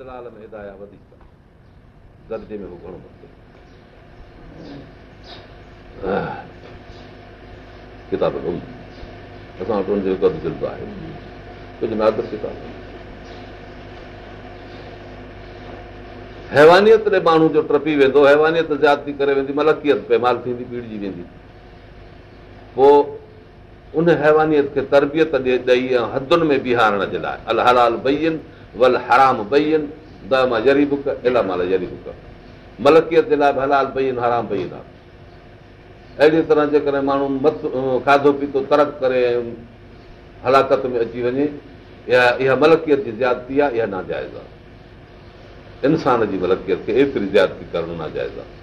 ادلال ۾ هدايا وڌيڪ درجي ۾ هو گهڻو مٿي ڪتاب اسان وٽ هن جو ڪد جلب آهي. ڪجهه نادر ڪتاب هيوانيت ڏي ماڻهو جو ٽپي ويندو هيوانيت جياتي ڪري ويندي ملڪيت پيمال ٿيندي پيڙجي ويندي. پوءِ ان هيوانيت کي تربيت ڏيئي ۽ حدن ۾ بيهارڻ جي لاءِ. ال هلال بئين ول حرام بئين دي مان جري بڪ الا مال جري بڪ ملڪيت جي لاءِ به هلال بئين حرام بئين آهي اهڙي طرح جيڪڏهن ماڻهو مت کاڌو پيتو ترڪ ڪري هلاڪت ۾ اچي وڃي اها اها ملڪيت جي جياتي آهي اها ناجائز آهي انسان جي ملڪيت کي ايتري جياتي ڪرڻ ناجائز آهي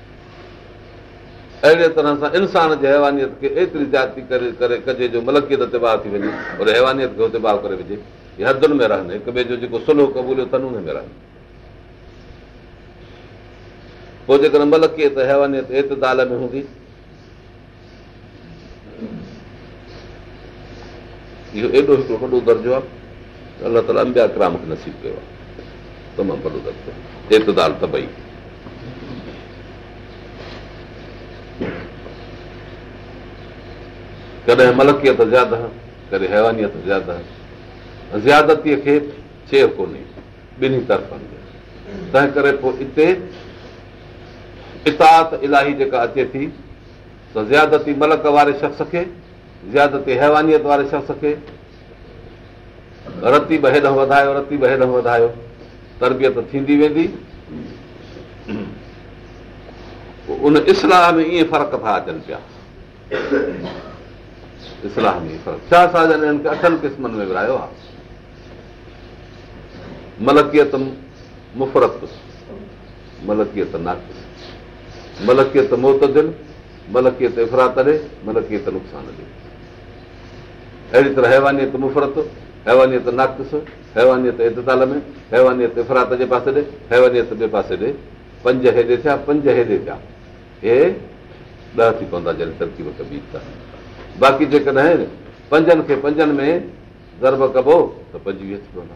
اهڙي طرح سان انسان جي هيوانيت کي ايتري جياتي ڪري ڪري ڪجي جو ملڪيت تي باهه ٿي وڃي اور هيوانيت کي هتي باهه ڪري وجهي इहे हदुनि में रहनि हिक ॿिए जो जेको सुलो क़बूलियो अथनि उन में रहनि। पोइ जेकॾहिं मलकियत हैवानियत एतदाल में हूंदी इहो एॾो हिकिड़ो वॾो दर्जो आहे अलाह ताला अंबिया क्राम खे नसीब कयो आहे तमामु वॾो दर्जो। एतदाल तबई कॾहिं मलकियत ज़्यादा, कॾहिं हैवानियत ज़्यादा। زيادتيءَ کي چيو ڪونهي ٻنهي طرفن تنهن ڪري پوءِ هتي اتاد الاهي جيڪا اچي ٿي ته زيادتي ملڪ واري شخص کي زيادتي هيوانيت واري شخص کي رتي به هيڏان وڌايو رتي به هيڏان وڌايو تربيت ٿيندي ويندي. ان اصلاح ۾ ائين فرق ٿا اچن پيا. اصلاح ۾ فرق. ڇا اٺن قسمن ۾ ورايو آهي ملڪيت مفرت ملڪيت ناقص ملڪيت موتدل ملڪيت افراط ڏي ملڪيت نقصان ڏي اهڙي طرح هيوانيت مفرت هيوانيت ناقص هيوانيت اتتال ۾ هيوانيت افراط جي پاسي ڏي هيوانيت ٻئي پاسي ڏي پنج هيڏي ٿيا پنج هيڏي ٿيا هي ڏهه ٿي پوندا جڏهن ترڪيب ڪبي ته باقي جيڪڏهن پنجن کي پنجن ۾ ضرب ڪبو ته پنجويهه ٿي پوندا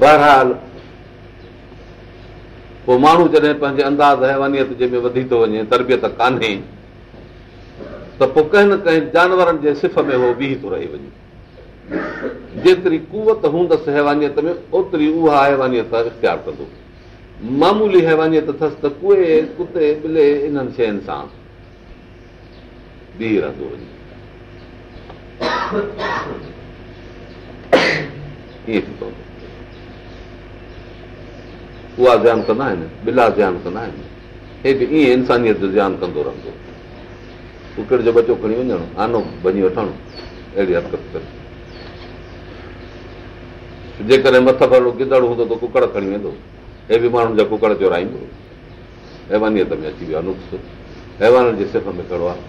بهرحال پوءِ ماڻهو جڏهن پنهنجي انداز وڌي ٿو وڃي تربيت ڪانهي ته پوءِ ڪنهن نه ڪنهن جانورن جي سف ۾ اهو بيهه ٿو رهي وڃي. جيتري ڪوت هوندس هيوانيت ۾ اوتري اها هيوانيت اختيار ڪندو. معمولي هيوانيت اٿس ته ڪئي ڪتي ٻلي انهن شين سان بيهه رهندو وڃي. ائين ٿي پوندو اها ڌيان ڪندا آهن بلا ڌيان ڪندا آهن هي به ائين انسانيت جو ڌيان ڪندو رهندو ڪڪڙ جو بچو کڻي وڃڻ آنو وڃي وٺڻ اهڙي حرڪت جيڪڏهن مٿ ڀرو گدڙ هوندو ته ڪڪڙ کڻي ويندو هي به ماڻهن جا ڪڪڙ چورائيندو هيوانيت ۾ اچي ويو آهي نقص حيوانن جي سف ۾ کڙو آهي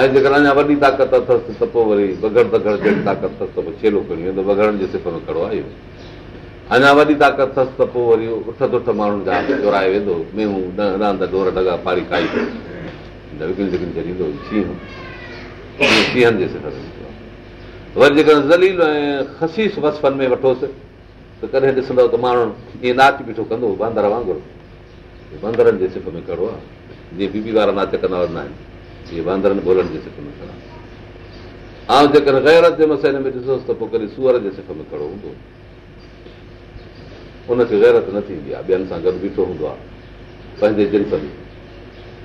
۽ جيڪر اڃا وڏي طاقت اٿس ته پوءِ وري بگڙ تگڙ جهڙي طاقت اٿس ته پوءِ ڇيلو کڻي ويندو بگڙن جي سف ۾ کڙو آهي اهو اڃا وڏي طاقت اٿس ته پوءِ وري اٺ تٺ ماڻهن جا چورائي ويندو ميهون راند ڊور ڊگا پاڙي کائي ڇڏيندو وري جيڪڏهن ذليل ۽ خسيس وسفن ۾ وٺوس ته ڪڏهن ڏسندؤ ته ماڻهو ائين ناچ بيٺو ڪندو باندر وانگر باندرن جي سف ۾ کڙو آهي جيئن بيبي وارا ناچ ڪندا وڃندا آهن جيئن باندرن ٻولن جي سف ۾ کڙا ۽ جيڪڏهن گيرت جي مسئلي ۾ ڏسوس ته پوءِ ڪڏهن سوئر جي سف ۾ کڙو هوندو هن کي گيرت نه ٿيندي آهي ٻين سان گڏ بيٺو هوندو آهي. پنهنجي جنس ۾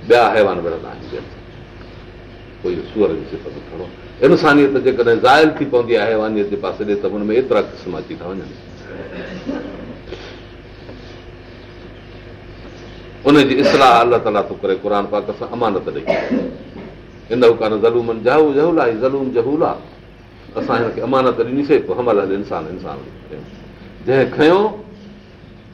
ٻيا حيوان وڙهندا آهن پوءِ سوئر جي سف ۾ کڙو انسانيت جيڪڏهن زائل ٿي پوندي آهي هيوانيت جي پاسي ڏي ته هن ۾ ايترا قسم اچي ٿا وڃن. ان جي اصلاح الله تالا ٿو ڪري قر پاڪ سان امانت ڏيئي. ان ڪانه زلومن جهو جهولا زلوم جهولا. اسان هن کي امانت ڏنيسين پوءِ همل هل انسان جنهن کيو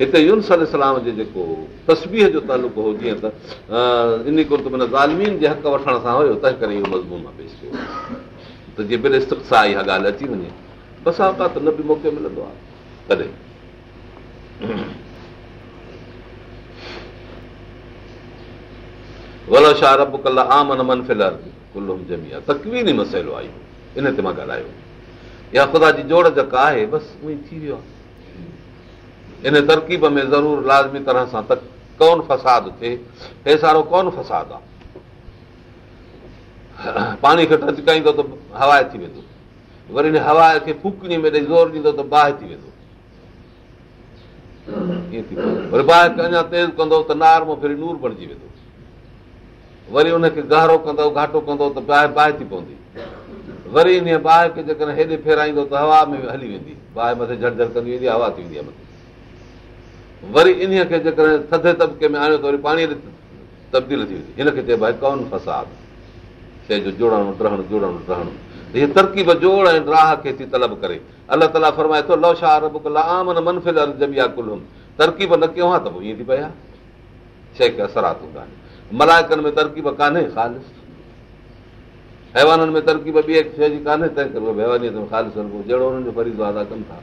هتي يونس اسلام جو جيڪو تسبيح جو تعلق هو جيئن ته ان ڪرت معنيٰ زالمين جي حق وٺڻ سان هيو تنهن ڪري اهو مضمون آهي پيش ڪيو. ته جيئن بل استقسا اها ڳالهه اچي وڃي بسا ته نه به موقعو ملندو آهي تڏهن. ولو شاهه رب ڪل آمن من فلر ڪلم ڄمي آهي تڪويني مسئلو آئي ان تي مان ڳالهايو. يا خدا جي جوڙ جيڪا آهي بس اهو ٿي ويو آهي ان ترڪيب ۾ ضرور لازمي طرح سان ته ڪون فساد ٿئي؟ هي سارو ڪون فساد آهي پاڻي کي ٽچڪائيندو ته هوا ٿي ويندو. وري هن هوا کي فوڪڻي ۾ ڏيئي زور ڏيندو ته باهه ٿي ويندو. وري باهه اڃا تيز ڪندو ته نار مان ڦري نور بڻجي ويندو. وري هن کي گهرو ڪندو گهاٽو ڪندو ته باهه باهه ٿي پوندي. وري ان باهه کي جيڪڏهن هيڏي فيرائيندو ته هوا ۾ هلي ويندي. باهه مٿي جهڙجهڙ ڪندي ويندي هوا ٿي ويندي آهي مٿي وري ان کي جيڪڏهن ٿڌي طبقي ۾ آڻيو ته وري پاڻيءَ تبديل ٿي ويندي. هن کي چئبو آهي ڪون فساد؟ شيءِ جو جوڙڻ ٽهڻ جوڙڻ ٽهڻ هيءَ ترڪيب جوڙ ۽ راهه کي ٿي طلب ڪري. الله تالا فرمائي ٿو لو شاهه آمن منفل ترڪيب نه ڪيو آهي ته پوءِ ائين ٿي آهي شيءِ کي اثرات هوندا آهن. ملائڪن ۾ ترڪيب ڪانهي خالص. حيوانن ۾ ترڪيب ٻي شيءِ جي ڪانهي تنهن ڪري هيوانيءَ ۾ خالص جهڙو هنن جو فريزو ادا ڪن ٿا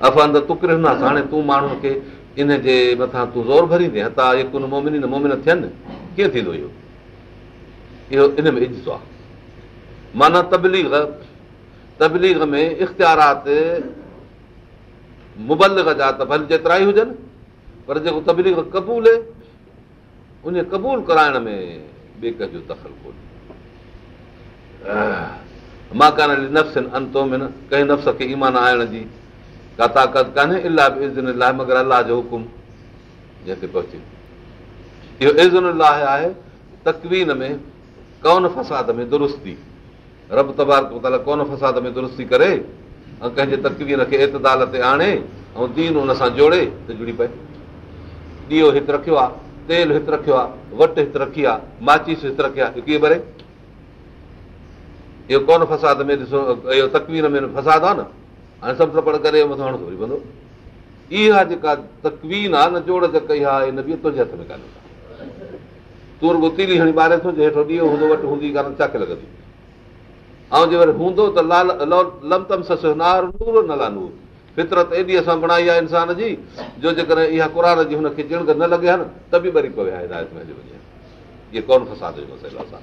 ته تڪرناس هاڻي تون ماڻهن کي ان جي مٿان تون زور ڀريندي هتا ڪن مومن مومن ٿين؟ ڪيئن ٿيندو اهو؟ اهو ان ۾ عزت آهي. معنيٰ تبليگ تبليگ ۾ اختيارات مبلگ جا ته ڀلي جيترا ئي هجن پر جيڪو تبليگ قبول ان قبول ڪرائڻ ۾ ٻئي ڪنهن جو دخل ڪونهي. مان ڪانه نفس انتو ۾ نه ڪنهن نفس کي ايمان آڻڻ جي ڪا طاقت ڪانهي لاءِ مگر الله جو حڪم جنهن کي پهچي اهو ازن لاءِ آهي تڪوين ۾ ڪون فساد ۾ درستي رب تبار ڪون فساد ۾ درستي ڪري ۽ ڪنهن جي تڪوير کي ايتدال تي آڻي ۽ دين هن سان جوڙي ته جڙي پئي ڏيئو هتي رکيو آهي تيل هتي رکيو آهي وٽ هتي رکي آهي ماچيس هتي ڪيئن ڀري اهو ڪون فساد ۾ ڏسو اهو تڪوير ۾ فساد آهي نه هاڻي سڀ سپڙ ڪري مٿان هاڻي ٿوري پوندو اها جيڪا تڪوين آهي نه جوڙ ته ڪئي آهي نه به تنهنجي هٿ ۾ ڪانهي. تون رڳو تيلي هڻي ٻاري ٿو هيٺو ڏيئو هوندو وٽ هوندي ڪانه چاڪ لڳندي؟ ۽ جي وري هوندو ته لال لمتم سس نار نور نه لا نور. فطرت ايڏي اسان بڻائي آهي انسان جي جو جيڪڏهن اها قر جي هن کي جڻگ نه لڳي ها نه ته به وري پوي هدايت ۾ اهي ڪون فساد جو مسئلو اسان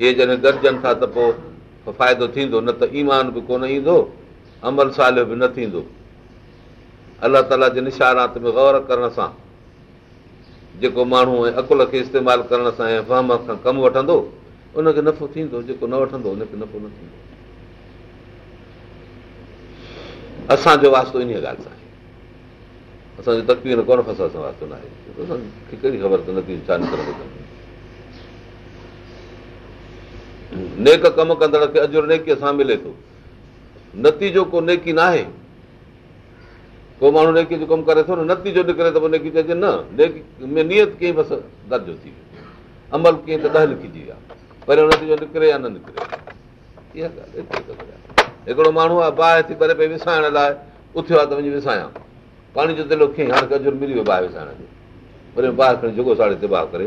اهي جڏهن گڏجن ٿا ته پوءِ فائدو ٿيندو نه ته ايمان به ڪونه ايندو عمل ساليو به نه ٿيندو. الله تالا جي نشانات ۾ گور ڪرڻ سان جيڪو ماڻهو ۽ عقل کي استعمال ڪرڻ سان ۽ فهم کان ڪم وٺندو ان کي نفعو ٿيندو جيڪو نه وٺندو ان کي نفعو نه ٿيندو. اسان جو واستو ان ڳالهه سان آهي. اسان جو تڪوير ڪونه فساد سان ڪهڙي خبر نيڪ ڪم ڪندڙ کي اجر نيڪيءَ سان ملي ٿو. نتيجو ڪو نيڪي نه آهي ڪو ماڻهو نيڪي جو ڪم ڪري ٿو نه نتيجو نڪري ته پوءِ نيڪي چئجي نه نيڪي ۾ نيت ڪيئن بس درجو ٿي ويو. عمل ڪيئن ته ڏهه لکجي ويا. نتيجو نڪري يا نه نڪري؟ اها ڳالهه هڪڙو ماڻهو آهي باهه ٿي ڪري پئي وسائڻ لاءِ اٿيو آهي ته وڃي وسايان. پاڻي جو دلو ڪيئن هاڻي ملي ويو باهه وسائڻ جو. وري باهه کڻي جيڪو ساڙي تي باهه ڪري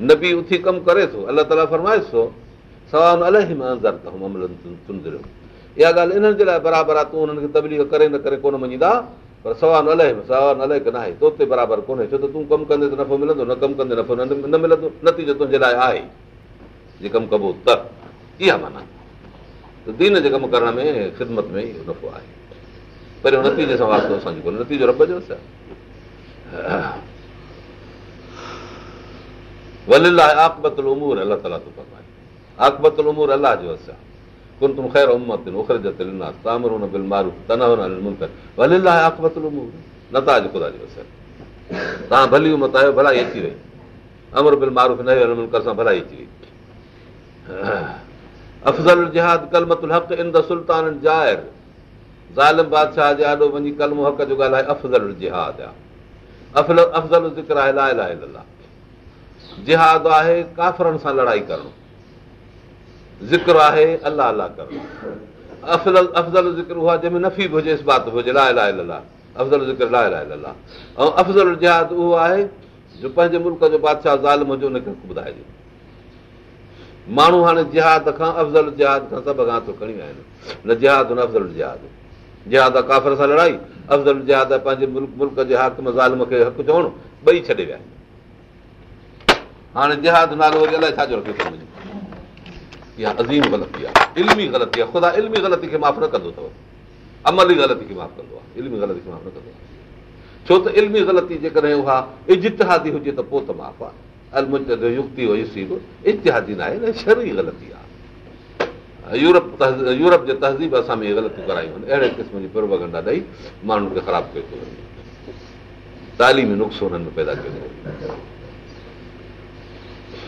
نه به اٿي ڪم ڪري ٿو الله تالا فرمائس ٿو سوال اها ڳالهه انهن جي لاءِ برابر آهي تون هنن کي تبليگ ڪري نه ڪري ڪونه مڃيندا پر سوال الائي سوال الائي نه آهي تو تي برابر ڪونهي. ڇو ته تون ڪم ڪندي ته نفعو ملندو نه ڪم ڪندي نفعو نه ملندو. نتيجو تنهنجي لاءِ آهي. جي ڪم ڪبو ته. اها معنيٰ. ته دين جي ڪم ڪرڻ ۾ خدمت ۾ اهو نفعو آهي. پهريون نتيجي سان واستو اسان جو ڪونهي. نتيجو رب جو ولل آهي آڪبتل امور الله تالا ٿو فرمائي آڪبتل امور الله جو آهي ڪن تم خير امت اکرجت لناس تامرون بل معروف تنهن انيل منڪر ولل آهي آڪبتل امور نتاج خدا جو اثر توهان ڀلي امت آهيو ڀلائي اچي وئي امر بل معروف نه منڪر سان ڀلائي اچي وئي افزل جهاد ڪلمتل حق ان دي سلطان ظاهر ظالم بادشاهه جي آڏو وڃي قلم حق جو ڳالهائي افزل جهاد آهي افزل ذڪر آهي لا الاها اللاهه جهاد آهي ڪافرن سان لڙائي ڪرڻ. ذڪر آهي الله الله ڪرڻ. افزل افزل ذڪر اها جنهن ۾ نفي به هجي اس بات به هجي لا الاها اللاهه. افزل ذڪر لا الاها اللاهه. ۽ افزل جهاد اهو آهي جو پنهنجي ملڪ جو بادشاهه ظالم هجي هن کي ٻڌائجي. ماڻهو هاڻي جهاد کان افزل جهاد کان سڀ اڳان ٿو کڻي ويا آهن. نه جهاد نه افزل جهاد. جهاد آهي ڪافر سان لڙائي افزل جهاد آهي پنهنجي ملڪ ملڪ جي حاڪم ظالم کي حق چوڻ ٻئي ڇڏي ويا آهن هاڻي جهاد نالو وري الائي ڇا جو رکي سمجهه اها عظيم غلطي آهي علمي غلطي آهي خدا علمي غلطي کي معاف نه ڪندو اٿو. املي غلطي کي معاف ڪندو آهي علمي غلطي کي معاف نه ڪندو آهي. ڇو ته علمي غلطي جيڪڏهن اها اجتهادي هجي ته پوءِ ته معاف آهي. يڪت هئي اجتهادي نه آهي شري غلطي آهي. يورپ يورپ جي تهذيب اسان ۾ غلطيون ڪرايون آهن. اهڙي قسم جي پربگنڊا ڏيئي ماڻهن کي خراب ڪيو ٿو وڃي. تعليمي ۾ پيدا ڪيو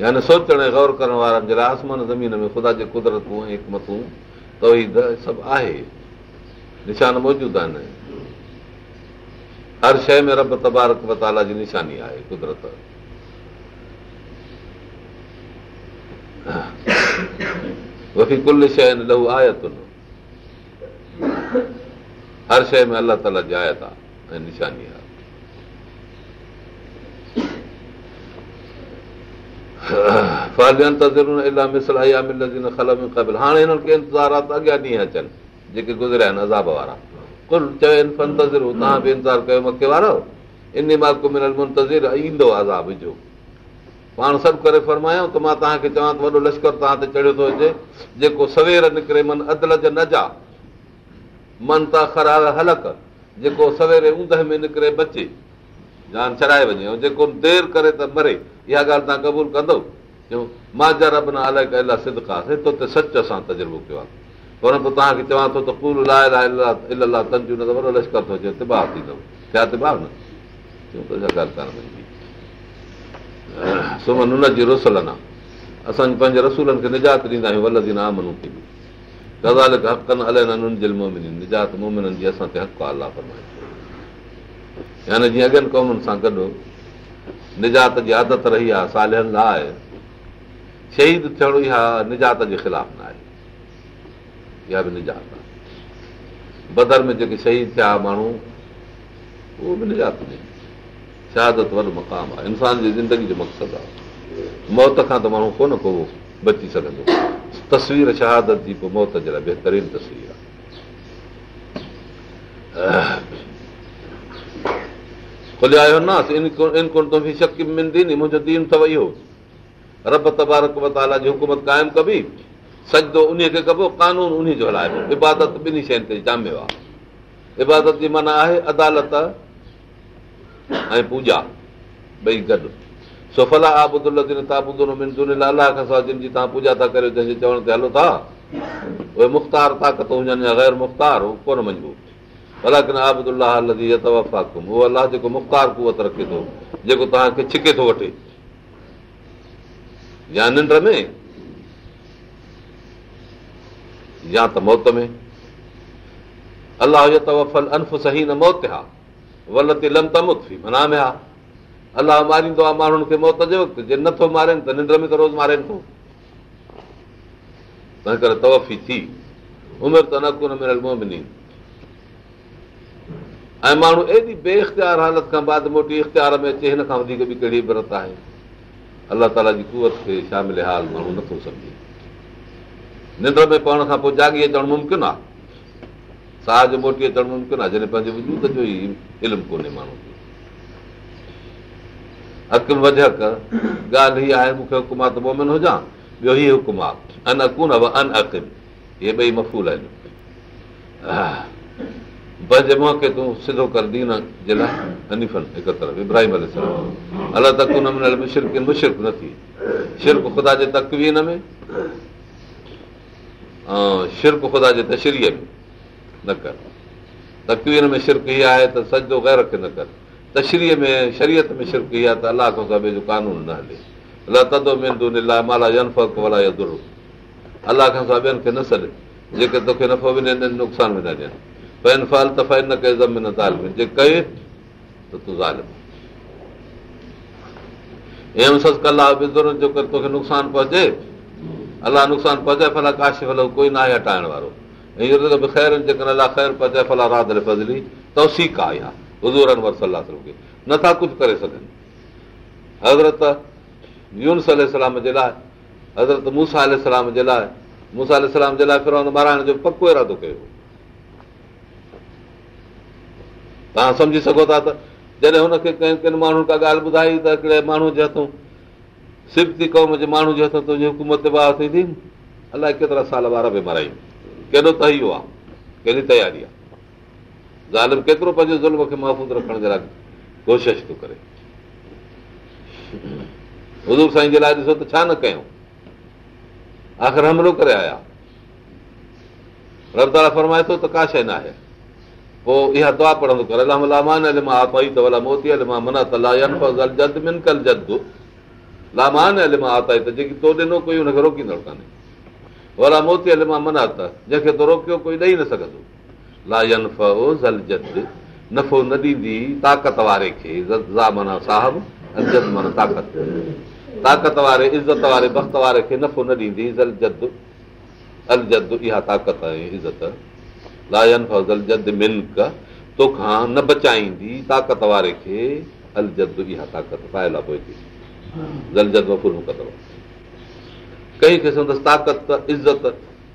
يعني سوچڻ ۽ گور ڪرڻ وارن جي لاءِ آسمان زمين ۾ خدا جي ڪدرتون ۽ هڪمتون ته سڀ آهي. نشان موجود آهن. هر شيءِ ۾ رب تبارڪ متالا جي نشاني آهي قدرت. وفي ڪل شيءِ لهو آيتن. هر شيءِ ۾ الله تالا جي آيت آهي ۽ نشاني آهي چوان لشڪر توهان چڙهيو ٿو اچي جيڪو سوير نڪري نه جا من ته خراب هلڪ جيڪو سويري اوندهه ۾ نڪري بچي جان ڇڏائي وڃي جيڪو دير ڪري ته مري اها ڳالهه توهان قبول ڪندو مان جا رب نه الائي الله سدڪاس هتو ته سچ اسان تجربو ڪيو آهي. پر توهان کي چوان ٿو اسان پنهنجي رسولن کي نجات ڏيندا آهيون حق آهي الله يعني جيئن اڳين قومن سان گڏ نجات جي عادت رهي آهي سالن لاءِ شهيد ٿيڻ اها نجات جي خلاف نه آهي. اها به نجات آهي. بدر ۾ جيڪي شهيد ٿيا ماڻهو اهو به نجات ۾. شهادت وڏو مقام آهي. انسان جي زندگي جو مقصد آهي. موت کان ته ماڻهو ڪونه ڪو بچي سگهندو. تصوير شهادت جي پوءِ موت جي لاءِ بهترين تصوير آهي کليا منهنجو دين اٿو اهو رب تبارڪ متالا جي حڪومت قائم ڪبي سجدو ان کي ڪبو قانون ان جو هلائبو عبادت ٻنهي شين تي جاميو آهي عبادت جي معنيٰ آهي عدالت ۽ پوڄا ٻئي گڏ سوفلا آبدل الله کان سواءِ جن جي توهان پوڄا ٿا ڪريو جنهن جي چوڻ تي هلو ٿا اهي مختار طاقت هجن يا غير مختار ڪونه مڃبو الله جيڪو رکي ٿو جيڪو توهان کي ڇڪي ٿو وٺي. ۾ ها الله ماريندو آهي ماڻهن کي موت جي وقت جي نٿو روز مارين ٿو. تنهن ڪري توفي ٿي. عمر ته نه ۽ ماڻهو ايڏي بي اختيار حالت کان بعد موٽي اختيار ۾ اچي هن کان وڌيڪ به ڪهڙي ابرت آهي؟ الله تالا جي ڪوت کي شامل حال ماڻهو نٿو سمجهي. ننڊ ۾ پوڻ کان پوءِ جاڳي اچڻ ممڪن آهي. ساهه جو موٽي اچڻ ممڪن آهي جڏهن پنهنجي وجود جو ئي علم ڪونهي ماڻهو کي اڪ وڌيڪ ڳالهه هيءَ آهي مون کي حڪم آهي ته مومن هجان ٻيو ئي حڪم آهي ان اڪن ان اڪن اهي ٻئي مفول آهن پنهنجي منهن کي تون سڌو ڪر دين جي لاءِ هنيفن هڪ طرف ابراهيم ال الله تڪ هن ۾ مشرڪ مشرڪ نه ٿي شرڪ خدا جي تڪوين ۾۽ شرڪ خدا جي تشريءَ ۾ نه ڪر تڪوين ۾ شرڪ هيءَ آهي ته سڄو غير کي نه ڪر تشريءَ ۾ شرييت ۾ شرڪ آهي ته الله کان جو قانون نه هلي يدر الله کان سواءِ ٻين کي نه سڏ جيڪي توکي نفعو به ڏين نقصان به نه ڏين توکي نقصان پهچي الله نقصان پهچائي ڪوئي نه آهي توسيڪ آهي نٿا ڪجهه ڪري سگهن حضرت يونس سلام جي لاءِ حضرت موسيٰ سلام جي لاءِ موسيٰ سلام جي لاءِ ڦر مارائڻ جو پڪو ارادو ڪيو توهان سمجهي سگهو ٿا ته جڏهن هن کي ڪنهن ڪن ماڻهن ڪا ڳالهه ٻڌائي ته هڪڙي ماڻهو جي هٿون قوم جي ماڻهو جي هٿون حڪومت باهه ٿيندي الائي ڪيترا سال ٻار به مرايون ڪيڏو ته اهو آهي ڪهڙي تياري آهي. ظالم ڪيترو پنهنجي ظلم کي محفوظ رکڻ جي لاءِ ڪوشش ٿو ڪري. حضور سائين جي لاءِ ڏسو ته ڇا نه ڪيون. آخر حملو ڪري آيا. رفتار فرمائي ٿو ته ڪا شيءِ نه آهي پوءِ اها دعا پڙهندو ڪر لامان موتي لامان آتائي ته جيڪي تو ڏنو ڪوئي هن کي روڪيندڙ ڪانهي. ولا موتي ال مان منا ته جنهن کي تو روڪيو ڪوئي ڏيئي نه سگهندو. لا ينف زل جد نفعو نه ڏيندي طاقت واري کي معنيٰ صاحب جد معنيٰ طاقت. طاقت واري عزت واري بخت واري کي نفعو نه ڏيندي زل جد ال جد اها طاقت ۽ عزت لاين فضل جد ملڪ توکان نه بچائيندي طاقت واري کي ال جد اها طاقت آهي پوءِ جل جد وفل مقدر ڪنهن کي سندس طاقت عزت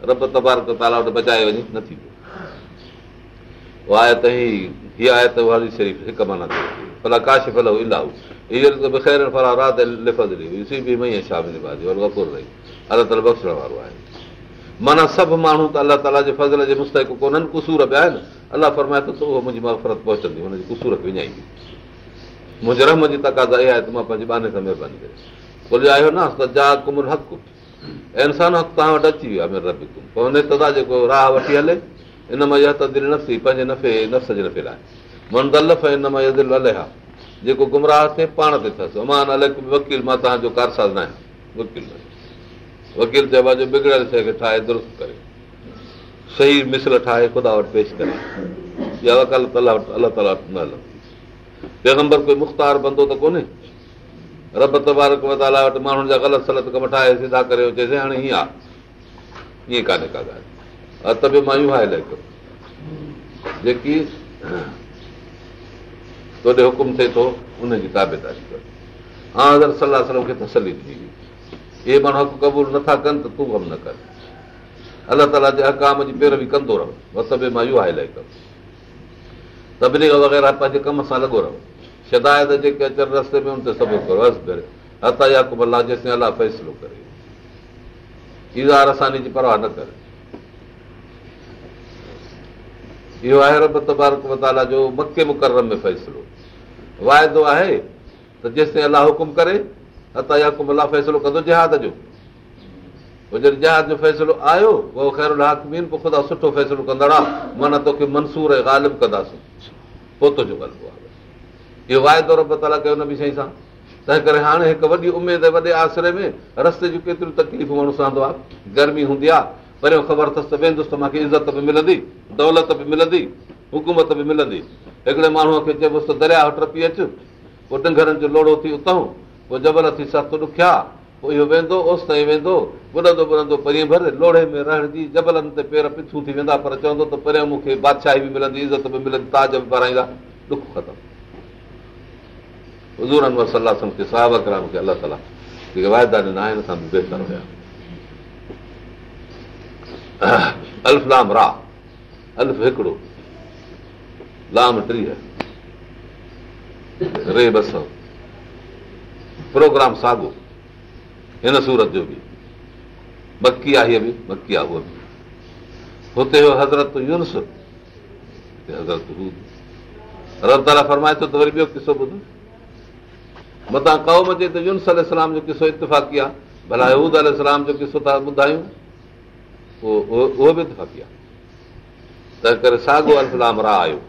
رب تبارڪ تالا وٽ بچائي وڃي نه ٿيندو اها آهي ته هيءَ آهي ته واري شريف هڪ معنيٰ ڦلا ڪاش ڦل الاهو اهو خير ڦلا رات لفظ به مئي شامل رهي. الله تالا بخشڻ وارو آهي معنيٰ سڀ ماڻهو ته الله تالا جي فضل جي مستڪ ڪونهن ڪسور به آهن. الله فرمائي ٿو ته اهو منهنجي مفرت پهچندي هن جي ڪسور کي وڃائيندي منهنجي رم جي تقاضا اها آهي ته مان پنهنجي باني سان مهرباني ڪري. آيو نه ته انسان توهان وٽ اچي ويو آهي رب پوءِ هن تدا جيڪو راهه وٺي هلي ان مان اها ته دل نفسي پنهنجي نفي نفس جي نفي لاءِ. من دلف ان مان الي ها جيڪو گمراهه ٿئي پاڻ تي اٿس امان الائي وڪيل مان توهان جو ڪارساز نه آهيان. نه وڪيل چئبو جو بگڙيل شيءِ کي ٺاهي درست ڪري صحيح مسل ٺاهي خدا وٽ پيش ڪري وڪالت الله وٽ الله تالا وٽ نه هلندي پيگمبر ڪوئي مختار بندو ته ڪونهي. رب تبارڪ تالا وٽ ماڻهن جا غلط سلت ڪم ٺاهي سڌا ڪري چئس هاڻي هيئن آهي. ائين ڪانهي ڪا ڳالهه. ته به مان اهو آهي جيڪي توڏي حڪم ٿئي ٿو ان جي تابيداري ڪر ها اگر صلاح صلاح کي تسلي ٿي هئي اهي ماڻهو حق قبول نٿا ڪن ته تون ڪم نه ڪر الله تالا جي هڪام جي پيروي ڪندو رهو بس به مان اهو هائلائٽ ڪرو تبليگ وغيره پنهنجي ڪم سان لڳو رهو شدايت جيڪي اچن رستي ۾ هن تي سڀ ڪرو هس ڪري هتا ياڪب الله جيستائين الله فيصلو ڪري ازار اساني جي پرواهه نه ڪري اهو آهي رب تبارڪ متالا جو مڪي مقرم ۾ فيصلو واعدو آهي ته جيستائين الله حڪم ڪري عطا الله فيصلو ڪندو جهاد جو. پوءِ جڏهن جهاد جو فيصلو آيو اهو خير پوءِ خدا سٺو فيصلو ڪندڙ آهي معنيٰ توکي منصور ۽ غالب ڪنداسين. پوءِ تنهنجو آهي. اهو واعدو رب تالا ڪيو نه به سائين سان. تنهن ڪري هاڻي هڪ وڏي اميد وڏي آسري ۾ رستي جون ڪيتريون تڪليفون ماڻهو سهندو آهي. گرمي هوندي آهي پهريون خبر اٿس ته ويندس ته مون کي عزت به ملندي دولت به ملندي حڪومت به ملندي. هڪڙي ماڻهوءَ کي چئبوس ته دريا ٽپي اچ پوءِ ٽنگرن جو لوڙو ٿي اتان پوءِ جبل ٿي ست ڏکيا پوءِ اهو ويندو اوس تائين ويندو ٻڏندو ٻڏندو پرينهن ڀر لوڙي ۾ رهڻ جي جبلن تي پير پٿون ٿي ويندا پر چوندو ته پهريون مون کي بادشاهي به ملندي عزت به ملندي تاج کي الله تالا جيڪي وائدا ڏنا آهن اسان به بهتر هئا الفلام را الف هڪڙو لام ٽيهه ري ٻه سؤ پروگرام ساڳيو هن سورت جو به. مڪي آهي به مڪي آهي اها به هتي هو حضرت يونس حضرت رب تالا فرمائي ٿو ته وري ٻيو قصو ٻڌ؟ متان قوم جي ته يونس الارم جو قصو اتفاقي آهي ڀلا هود الارم جو قصو ٿا ٻڌايون؟ اهو به اتفاقي آهي. تنهن ڪري ساڳيو الفلام را آيو.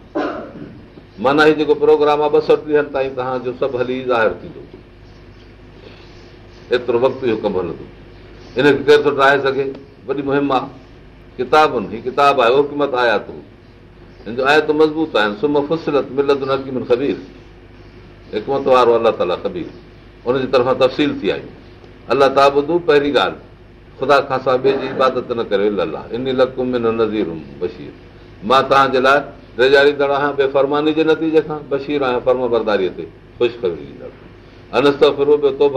معنيٰ هيءُ جيڪو پروگرام آهي ٻه سؤ ٽيهن تائين توهان جو سڀ هلي ظاهر ٿيندو ايترو وقت اهو ڪم هلندو. ان کي ڪير ٿو ٺاهي سگهي؟ وڏي مهم آهي. ڪتابن هيءَ ڪتاب آهي. حڪومت آيا تون هن جو آيت مضبوط آهن سم فسلت ملت نڪيم خبير. حڪمت وارو الله تالا ڪبير ان جي طرفان تفصيل ٿي آيون الله ٻڌو پهرين ڳالهه. خدا کان سواءِ ٻئي جي عبادت نه ڪري بشير. مان توهان جي لاءِ ريجاريندڙ آهيان. بيفرماني جي نتيجي کان بشير آهيان. فرم برداريءَ تي خوشخبري ڏيندڙ توب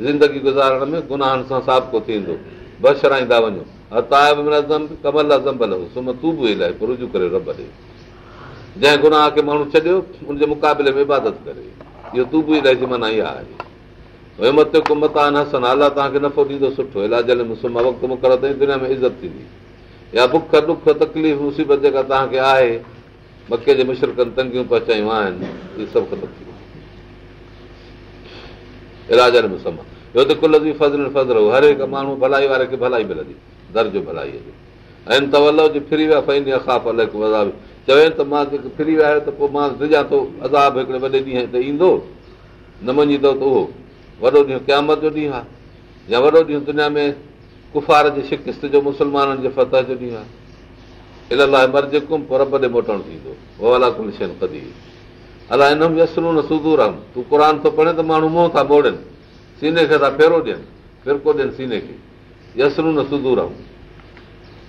زندگي گذارڻ ۾ گناهن سان سابڪو ٿيندو. بشرائيندا وڃو. ڪمل رجو ڪري رب ڏي. جنهن گناهه کي ماڻهو ڇڏيو ان جي مقابلي ۾ عبادت ڪري. اهو تون به الاهي معنيٰ اها آهي. مت ڪمتا هسن الله توهان کي نفعو ڏيندو سٺو. وقت مقرر تائين دنيا ۾ عزت ٿيندي. يا بک ڏک تڪليف مصيبت جيڪا توهان کي آهي مڪي جي مشرڪن تنگيون پهچايون آهن اهي سڀ ختم ٿي علاج ۾ سم ٻيو ته ڪل جي فضل فضل هر هڪ ماڻهو ڀلائي واري کي ڀلائي ملندي. درجو ڀلائيءَ جو. ۽ چوي ته مان ڦري ويا آهيو ته پوءِ مان ڊڄان ٿو عذاب هڪڙي وڏي ڏينهن تي ايندو. نه مڃيندو ته اهو وڏو ڏينهن قيامت جو ڏينهن آهي يا وڏو ڏينهن دنيا ۾ ڪفار جي شڪست جو مسلمانن جي فتح جو ڏينهن آهي. الاهي مرج ڪم رب ڏي موٽڻ ڪدي الائي هن يسرو نه سودور تون قر ٿو پڙهي ته ماڻهو منهن ٿا موڙن سيني کي ٿا ڦيرو ڏين. فرڪو ڏين سيني کي. يسرو نه سودور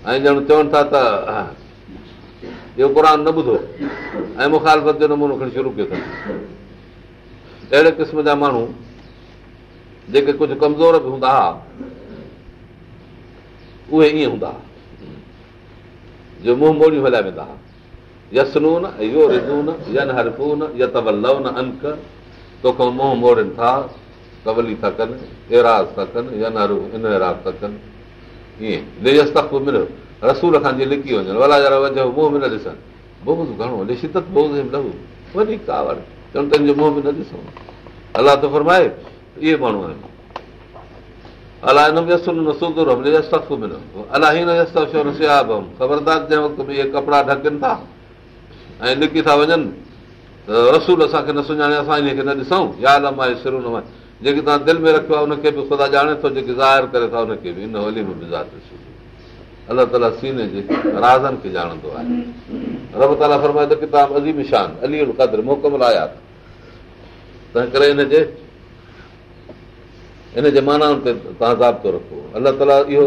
۽ ڄڻ چون ٿا ته اهو قر نه ٻڌو. ۽ مکالفت جو نمونو کڻي شروع ڪيو اٿن. اهڙي قسم جا ماڻهو جيڪي ڪجهه ڪمزور به هوندا هئا اهي ائين هوندا هئا جو منهن موڙيون هلائي ويندا. هئا رسول کان جيئن لڪي وڃن ولا ذرا وڃو منهن ۾ نه ڏسن بوز گهڻو شدت بوز وڏي ڪاوڙ چون پنهنجو منهن ۾ نه ڏسون الله ته فرمائي اهي ماڻهو آهن هن خبردار جنهن وقت ۾ اهي ڪپڙا ڍڪن ٿا ۽ لڪي ٿا وڃن ته رسول اسان کي نه سڃاڻي اسان ان کي نه ڏسون يا الارم آهي سرو نه جيڪي توهان دل ۾ رکيو آهي ان کي به خدا ڄاڻي ٿو جيڪي ظاهر ڪري ٿا ان کي به ان هولي ۾ به الله تالا سيني جي رازن کي ڄاڻندو آهي رب تالا فرمائي ته ڪتاب عظيم شان علي قدر موڪمل آيا تنهن ڪري هن جي هن جي مانائن تي توهان ضابطو رکو الله تالا اهو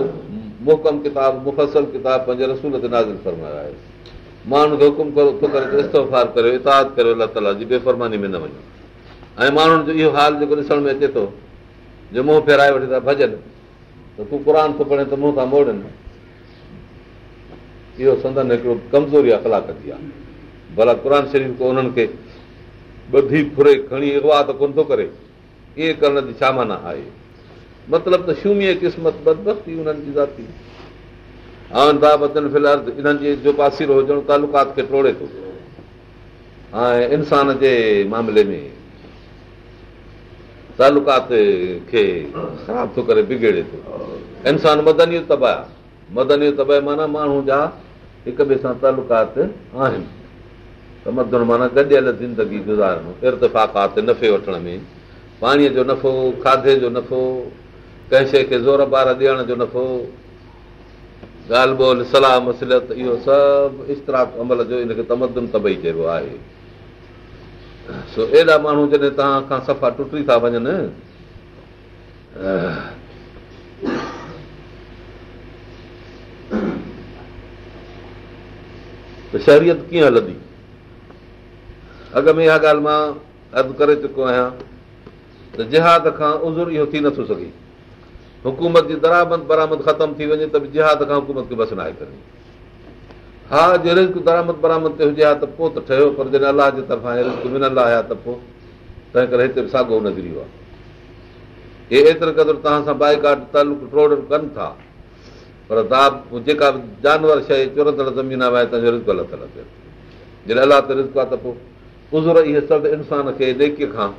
موهڪم ڪتاب مفسل ڪتاب پنهنجي رسول تي نازل فرمايو آهي ماڻهن کي حڪم ڪرو ٿو ڪري استفار ڪريو اتاد ڪريو الله تالا جي بيفرماني ۾ نه وڃو. ۽ ماڻهن جو اهو حال جيڪو ڏسڻ ۾ اچي ٿو جو منهن ڦيرائي وٺي ٿا ڀڄن ته تون قر ٿو پڙهي ته منهن ٿا موڙن. اهو سندن هڪڙو ڪمزوري اخلاڪ ٿي آهي. ڀلا قر شريف انهن کي ٻڌي فري کڻي اڳوا ته ڪونه ٿو ڪري. اهي ڪرڻ جي ڇا معنيٰ آهي؟ مطلب ته شوميءَ قسمت بدبستي انهن جي ذاتي انهن جي جو پاسيرو هجڻ تالڪات کي ٽوڙي ٿو. ۽ انسان جي معاملي ۾ تالڪات کي خراب ٿو ڪري بگڙي ٿو. انسان مدني تباهه مدني تباهه معنيٰ ماڻهو جا هڪ ٻئي سان تالڪات آهن. ته مدن معنيٰ گڏيل زندگي گذارڻ ارتفاقات نفي وٺڻ ۾ پاڻيءَ جو نفعو کاڌي جو نفعو ڪنهن شيءِ کي زور ٻار ڏيڻ جو نفعو ڳالهه ٻول صلاح مسليت اهو سڀ اشتراڪ عمل جو ان کي تمدن طبعي چئبو آهي. سو ايڏا ماڻهو جڏهن توهان کان صفا ٽٽي ٿا وڃن ته شهرييت ڪيئن هلندي؟ اڳ ۾ اها ڳالهه مان عرض ڪري چڪو آهيان ته جهاد کان عذر اهو ٿي نٿو سگهي حڪومت جي درامد برامد ختم ٿي وڃي ته به جهاد کان حڪومت کي بس نه آهي ڪري ها جي رسڪ درامد برامد تي هجي ها ته پوءِ ته ٺهيو پر جڏهن الله جي طرفان رسڪ منل آيا ته پوءِ تنهن ڪري هتي به ساڳيو نزري ويو آهي هي ايتري قدر توهان سان بائڪاٽ تعلق ٽروڙ ڪن ٿا پر جيڪا به جانور شيءِ چرندڙ زمين رسڪ لٿل ٿئي جڏهن الله تي رسڪ آهي ته پوءِ عذر اهي سڀ انسان کي نيڪيءَ کان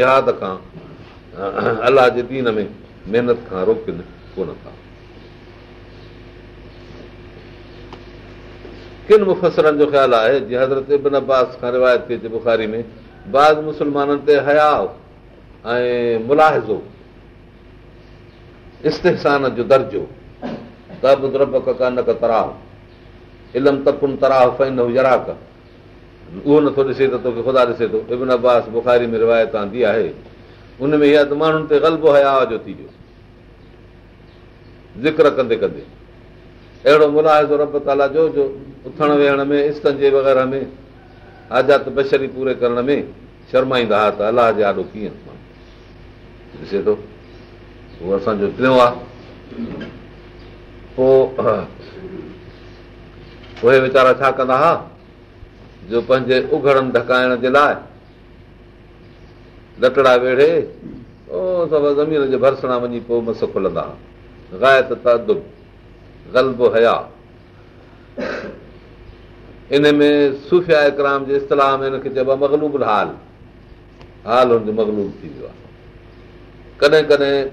جهاد کان الله جي دين ۾ محنت کان روڪن ڪونه ٿا ڪن مفسرن جو خيال آهي جيئن حضرت ابن عباس کان روايت ٿي اچي بکاري ۾ باز مسلمانن تي هيا ۽ ملاحظو استيهسان جو درجو ڪنڪ طرح علم تڪن طرح فين يراڪ اهو نٿو ڏسي ته توکي خدا ڏسي ٿو ابن عباس بکاري ۾ روايت آندي آهي ان ۾ اها ته ماڻهن تي غلبو هيا جو ٿي ويو ذڪر ڪندي ڪندي. اهڙو ملاحظو رب تالا جو جو اٿڻ ويهڻ ۾ استن جي وغيره ۾ آزاد بشري پوري ڪرڻ ۾ شرمائيندا هئا ته الله جي آڏو ڪيئن ڏسي ٿو اهو اسان جو ٽيون آهي پوءِ اهي ويچارا ڇا ڪندا هئا جو پنهنجي اگهڙن ڍڪائڻ جي لاءِ لٽڙا ويڙي. او سڀ زمين جي ڀرسڻا وڃي پوءِ مس کلندا گايت تدب غلبو هيا. ان ۾ سوفيا اڪرام جي اصطلاح ۾ هن کي چئبو آهي مگلوب حال. حال هن جو مگلوب ٿي ويو آهي. ڪڏهن ڪڏهن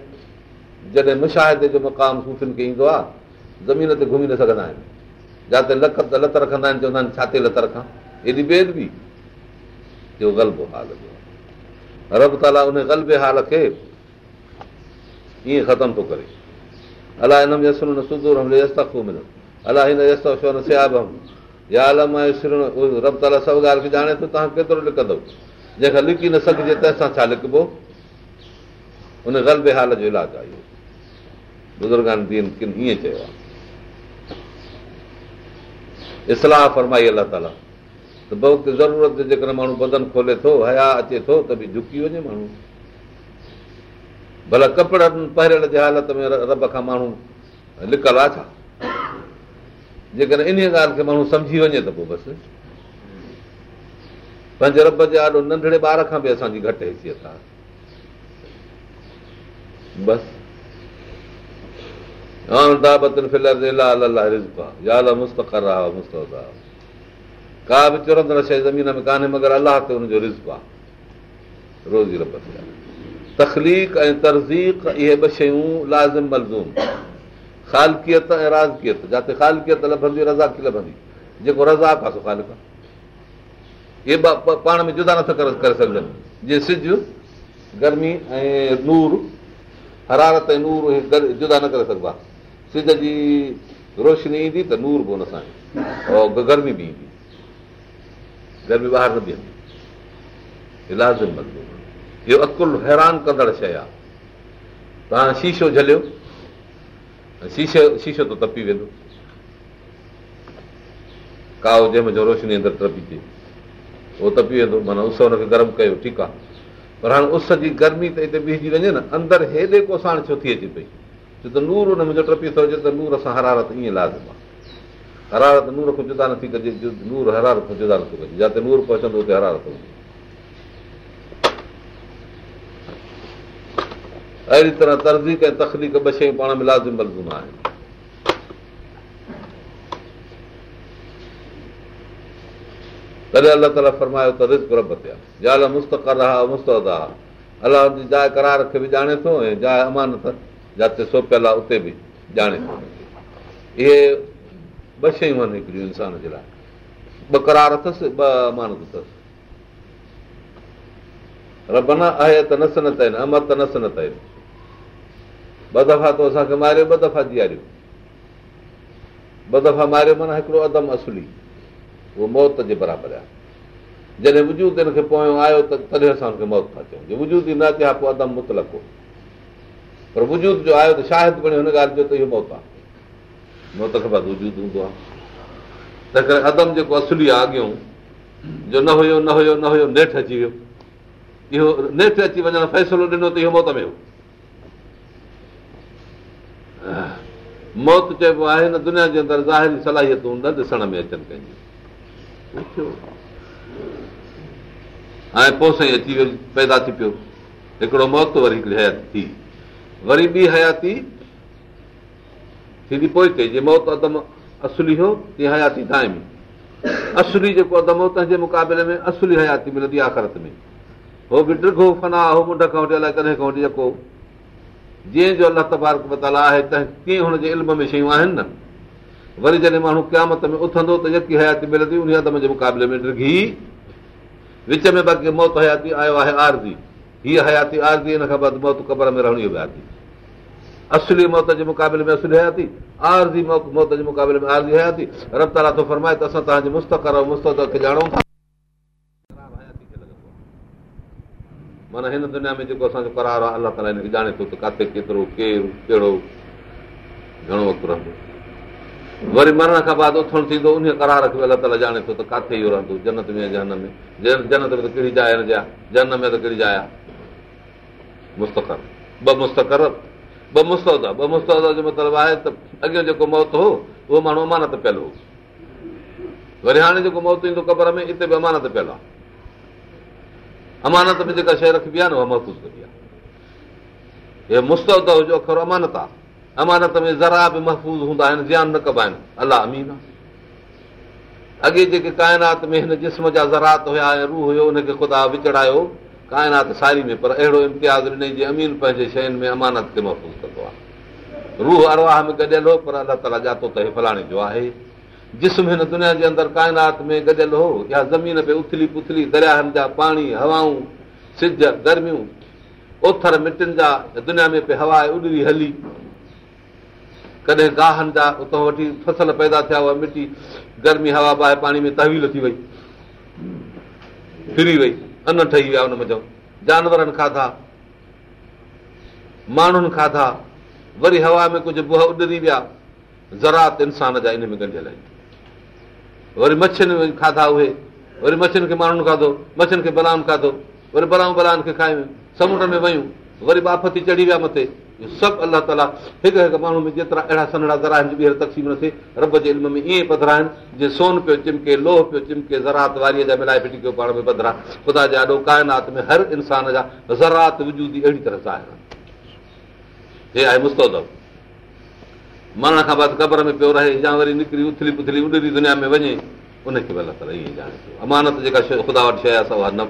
جڏهن مشاهدي جو مقام صوفين کي ايندو آهي زمين تي گهمي نه سگهندا آهن. جتي لک لت رکندا آهن چوندا آهن ڇاتي لت رکان؟ ايڏي بيد به اهو غلبو حال رب تالا ان غلبي حال کي ائين ختم ٿو ڪري. الله هن ۾ ملن الله هن يا رب تالا سڀ ڳالهه کي ڄاڻي ٿو توهان ڪيترو لڪندو جنهن کان لڪي نه سگهجي تنهن سان ڇا لڪبو ان غلبي حال جو علاج آهي اهو. بزرگان دين ڪن ائين چيو آهي. اصلاح فرمائي الله تالا ته بهت ضرورت جيڪڏهن ماڻهو بدن کولي ٿو هيا اچي ٿو ته به جهڪي وڃي ماڻهو ڀلا ڪپڙن پهريل جي حالت ۾ رب کان ماڻهو لڪل آهي ڇا جيڪڏهن ان ڳالهه کي ماڻهو سمجهي وڃي ته پوءِ بس پنهنجي رب جي ڏاڍو ننڍڙي ٻار کان به اسان جي گهٽ حيثيت آهي بس ڪا به چرندڙ شيءِ زمين ۾ ڪانهي مگر الله تي هن جو رز آهي روزي رب تکليڪ ۽ ترزيڪ اهي ٻه شيون لازم ملزوم خالڪيت ۽ رازڪيت جتي خالڪيت لڀندي رزاڪي لڀندي جيڪو رزاڪ آهي اهي ٻه پاڻ ۾ جدا نٿا ڪري سگهجن جيئن سج گرمي ۽ نور حرارت ۽ نور جدا نه ڪري سگهبا سج جي روشني ايندي ته نور به هن سان گرمي به ايندي گرمي ٻاهر نه بيهندي. لازم اهو عقل حيران ڪندڙ شيءِ آهي. توهان شيشو جهليو شيشو شيشو ته تپي ويندو. ڪائو جنهن مهل روشني اندر ٽپي ٿئي. اهو تپي ويندو معنيٰ اس هن کي گرم ڪيو ٺيڪ آهي. پر هاڻي اس جي گرمي ته هتي بيهجي وڃي نه اندر هيڏي ڪوساڻ ڇو ٿي اچي پئي؟ ڇو ته نور هن منهنجو ٽپي ٿو اچي ته نور سان حرارت ائين لازم آهي حرارت نور کان جدا نٿي ڪجي نور حرارت کان جدا نٿو ڪجي. جتي نور پهچندو هتي حرارت هوندي اهڙي طرح ترزيڪ ۽ تکليڪ ٻه شيون پاڻ ۾ لازم ملزوم آهن. تڏهن الله تالا فرمايو ته رز رب تي آهي جال مستقر آهي مستد آهي الله جي جاءِ ڪرار کي به ڄاڻي ٿو ۽ جاءِ امانت جتي سوپيل آهي اتي به ڄاڻي ٿو. اهي ٻه شيون آهن هڪڙيون انسان جي لاءِ ٻه ڪرار اٿس ٻه امانت اٿس رب نه آهي ته نسنت آهن امر ته نسنت آهن ٻه دفعا تو اسان کي ماريو ٻه دفعا جيئاريو ٻه دفعا ماريو معنيٰ هڪڙو ادم اصلي اهو موت جي برابر آهي جڏهن وجود هن کي پويون آيو ته تڏهن اسان هن کي موت ٿا چئون وجود ئي نه ها پوءِ ادم متلڪو پر وجود جو آيو ته شاهد بڻيو هن ڳالهه جو ته اهو موت آهي موت کان وجود هوندو آهي. تنهن ڪري ادم جيڪو اصلي آهي اڳيو جو نه هيو نه هيو نه هيو نيٺ اچي ويو. اهو نيٺ اچي وڃڻ فيصلو ڏنو ته اهو موت ۾ هو. موت چئبو آهي دنيا جي اندر ظاهري صلاحيتون نه ڏسڻ ۾ اچن ڪنهنجيون ۽ پوءِ سائين اچي ويو پيدا ٿي پيو. هڪڙو موت وري حياتي ٿي. وري ٻي حياتي ٿيندي پوءِ ٿئي جيئن موت ادم اصلي هو تيئن حياتي دائمي اصلي جيڪو ادم هو تنهن جي مقابلي ۾ اصلي حياتي ملندي آخرت ۾ هو به ڊرگهو فنا هو منڊ کان وٺي الائي ڪڏهن کان وٺي جيڪو جيئن جو الله تبارڪ بتالا آهي ته ڪيئن هن جي علم ۾ شيون آهن نه وري جڏهن ماڻهو قيامت ۾ اٿندو ته يڪي حياتي ملندي ان ادم جي مقابلي ۾ ڊرگهي وچ ۾ باقي موت حياتي آيو آهي عارضي هيءَ حياتي عارضي هن کان بعد موت قبر ۾ رهڻي عارضي اصلي موت جي مقابلي ۾ اصلي حياتي عارضي موت جي مقابلي ۾ عارضي حياتي. رب تالا ٿو فرمائي ته اسان توهان جي مستقر مستڪ کي ڄاڻون ٿا. معنيٰ هن دنيا ۾ جيڪو اسان جو ڪرار آهي الله تالا هن کي ڄاڻي ٿو ته ڪٿي ڪيترو ڪير ڪهڙو گهڻو وقت رهندو. وري مرڻ کان بعد اٿڻ ٿيندو ان ڪرار کي الله تالا ڄاڻي ٿو ته ڪٿي اهو رهندو جنت ۾ جن ۾. جنت ۾ ته ڪهڙي جاءِ جا؟ ۾ ته ڪهڙي جاءِ آهي؟ مستڪر. ٻه مستڪر ٻه مستودا ٻه مستودا جو مطلب آهي ته اڳيو جيڪو موت هو اهو ماڻهو امانت پيل هو. وري هاڻي جيڪو موت ايندو قبر ۾ هتي به امانت پيل آهي. امانت ۾ جيڪا شيءِ رکبي آهي نه اها محفوظ ڪبي آهي. جو اکر امانت آهي. امانت ۾ ذرا به محفوظ هوندا آهن زيان نه ڪبا آهن. الله امين آهي. اڳي جيڪي ڪائنات ۾ هن جسم جا ذرات هئا ۽ روهه هيو ان کي خدا وچڙايو ڪائنات ساري ۾ پر اهڙو امتياز ڏنئي پنهنجي شين ۾ محفوظ ڪندو آهي. روهه ارواهه ۾ گڏيل هو پر الله تالا ڄاتو ته هي فلاڻي جو آهي. جسم هن دنيا جي اندر ڪائنات ۾ گڏيل هو يا زمين اٿلي پٿلي درياهن جا پاڻي هوائون سج گرميون اوٿر مٽين جا دنيا ۾ پي هوا اڏري هلي. ڪڏهن گاهن جا اتان وٺي فصل پيدا ٿيا اها مٽي گرمي هوا باهه پاڻي ۾ تحويل ٿي وئي. ڦري وئي ان ٺهي ويا هن مزو. جانورن کاڌا ماڻهن کاڌا وري هوا ۾ ڪجهه به اڏري ويا ذرات انسان جا ان ۾ ڳنڍيل آهن. وري مڇين کاڌا اهي وري مڇين کي ماڻهن کاڌو مڇين کي بلائن کاڌو وري بلائون بلائن کي کايون سمنڊ ۾ ويون وري ٻاڦ ٿي چڙهي ويا مٿي سڀ الله تالا هڪ هڪ ماڻهو ۾ جيترا اهڙا سنهڙا ذرا آهن ٻيهر تقسيم نه ٿئي رب جي علم ۾ ائين پڌرا آهن جيئن سون پيو چمڪي لوهه پيو چمڪي ذرات واريءَ جا ملائي ڦٽي ڪيو پاڻ ۾ پڌرا. خدا جا ڏاڍو ڪائنات ۾ هر انسان جا ذرات وجودي اهڙي طرح سان هي آهي مستود مرڻ کان بعد قبر ۾ پيو رهي يا وري نڪري اٿلي پٿلي اڏري دنيا ۾ وڃي ان کي به الله تالا ائين ڄاڻي پيو امانت جيڪا شيءِ خدا وٽ شيءِ آهي اها نه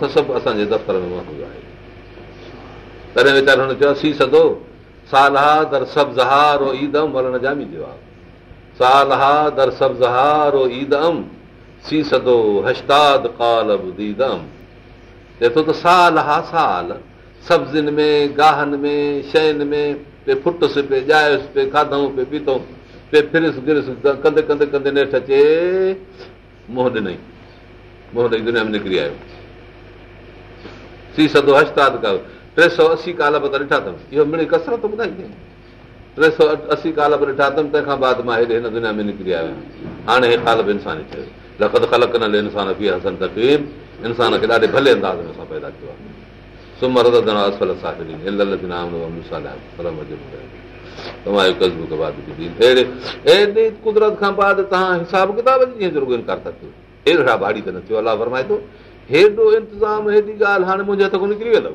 ٿو سڀ اسان جي دفتر ۾ تڏهن ويچار هن چيو سي سڌو سالها در سڀ زهارو ايدم مرڻ جامي جواب سالها در سڀ زهارو ايدم سي سڌو هشتاد ڪالب ديدم چئي ٿو ته سال ها سال سبزين ۾ گاهن ۾ شين ۾ پي فٽس پي ڄايس پي کاڌئون پي پيتئون پي فرس گرس ڪندي ڪندي ڪندي نيٺ اچي منهن ڏنئي. منهن ڏيئي دنيا ۾ نڪري آيو. سي سڌو هشتاد ڪيو ٽي سؤ اسي ڪال به ته ڏٺا اٿم اهو مڙي ڪسرت ٻڌائي ٽي سؤ اسي ڪال به ڏٺا اٿم تنهن کان بعد مان هيڏي هن دنيا ۾ نڪري آيو. هاڻي هي ڪال به انسان چيو لکت خلق نه انسان به هسن تڪليم انسان کي ڏاڍي ڀلي انداز ۾ اسان پيدا ڪيو آهي. سمر قدرت کان بعد توهان حساب ڪتاب انڪار ٿا ڪيو. اهڙا ڀاڙي ته نه ٿيو الله فرمائي ٿو هيڏو انتظام هيڏي ڳالهه هاڻي منهنجي هٿ کان نڪري ويندو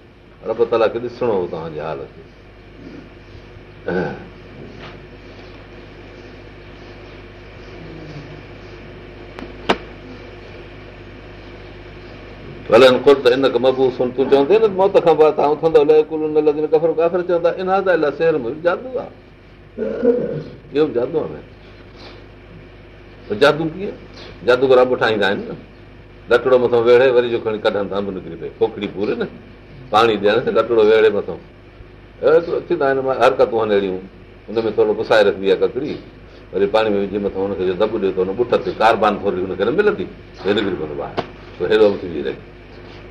رب تالا کي ڏسڻو هو توهان جي تون چوندي جادو آهي اهو به جادو آهي جادو ڪيئن جادوگر رب ٺاهيندا آهن نه لڪڙو مٿان ويڙي وري جو کڻي ڪڍن ٿا اب نڪري پئي کوکڙي پوري پاڻي ڏيڻ لٽڙو ويڙي مٿان ٿيندا حرڪتون آهن اهڙيون هن ۾ ٿورو پسائي رکندي آهي ڪڪڙي وري پاڻي ۾ وجهي مٿان هن کي دٻ ته هن ٻٺ تي ڪاربان ٿوري هن کي نه ملندي هي نڪري پوندو ٻاهر هيڏو به ٿي رهي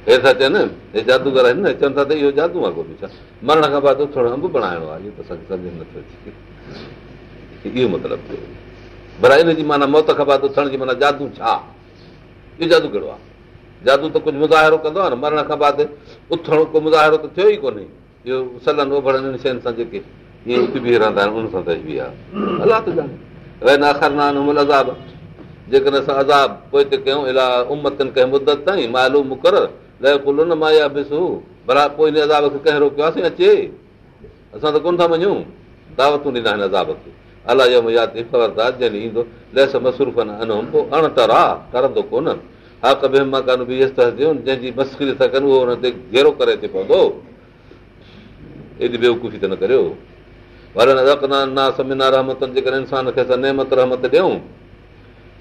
هي ٿا چون هي جادوگر آهن نه چون ٿا ته اهو جادو آهي ڪونهي ڇا مرڻ کان بعد ٿورو انب بڻائڻو آهي اهو ته اسان کي سمجهه ۾ نٿو اچي اهو مطلب ٿيو پر هن جي معنيٰ موت کان بعد اٿڻ جي معنيٰ جادو ڇا اهو جادو ڪهڙو آهي جادو ته ڪجهه مظاهرو ڪندو آهي نه مرڻ کان بعد اٿڻ ڪو مظاهرو ته ٿيو ئي ڪونهي اهو سلن اڀرن شين سان جيڪي ائين اٿي بيهه رهندا آهن ان سان ته به آهي الله ته ڄاڻي عذاب جيڪڏهن اسان عذاب پوءِ هتي ڪيون الاهه امتن ڪنهن مدت تائين معلوم مقرر نه مايا بسو ڀلا پوءِ هن عذاب کي ڪنهن روڪيوسين اچي اسان ته ڪونه ٿا مڃون داوتون ڏيندا آهن عذاب کي الله جو ياد خبردار جڏهن ايندو ليس مصروف پوءِ اڻٽر آهي ڪرندو ڪونه ها ڪبي مڪان به جنهن جي مسڪري ٿا ڪن اهو هن تي گهيرو ڪري اچي پوندو. ايڏي بيوڪوفي ته نه ڪريو. نا سمنا رهمتن جيڪڏهن انسان کي اسان نيمت رحمت ڏيون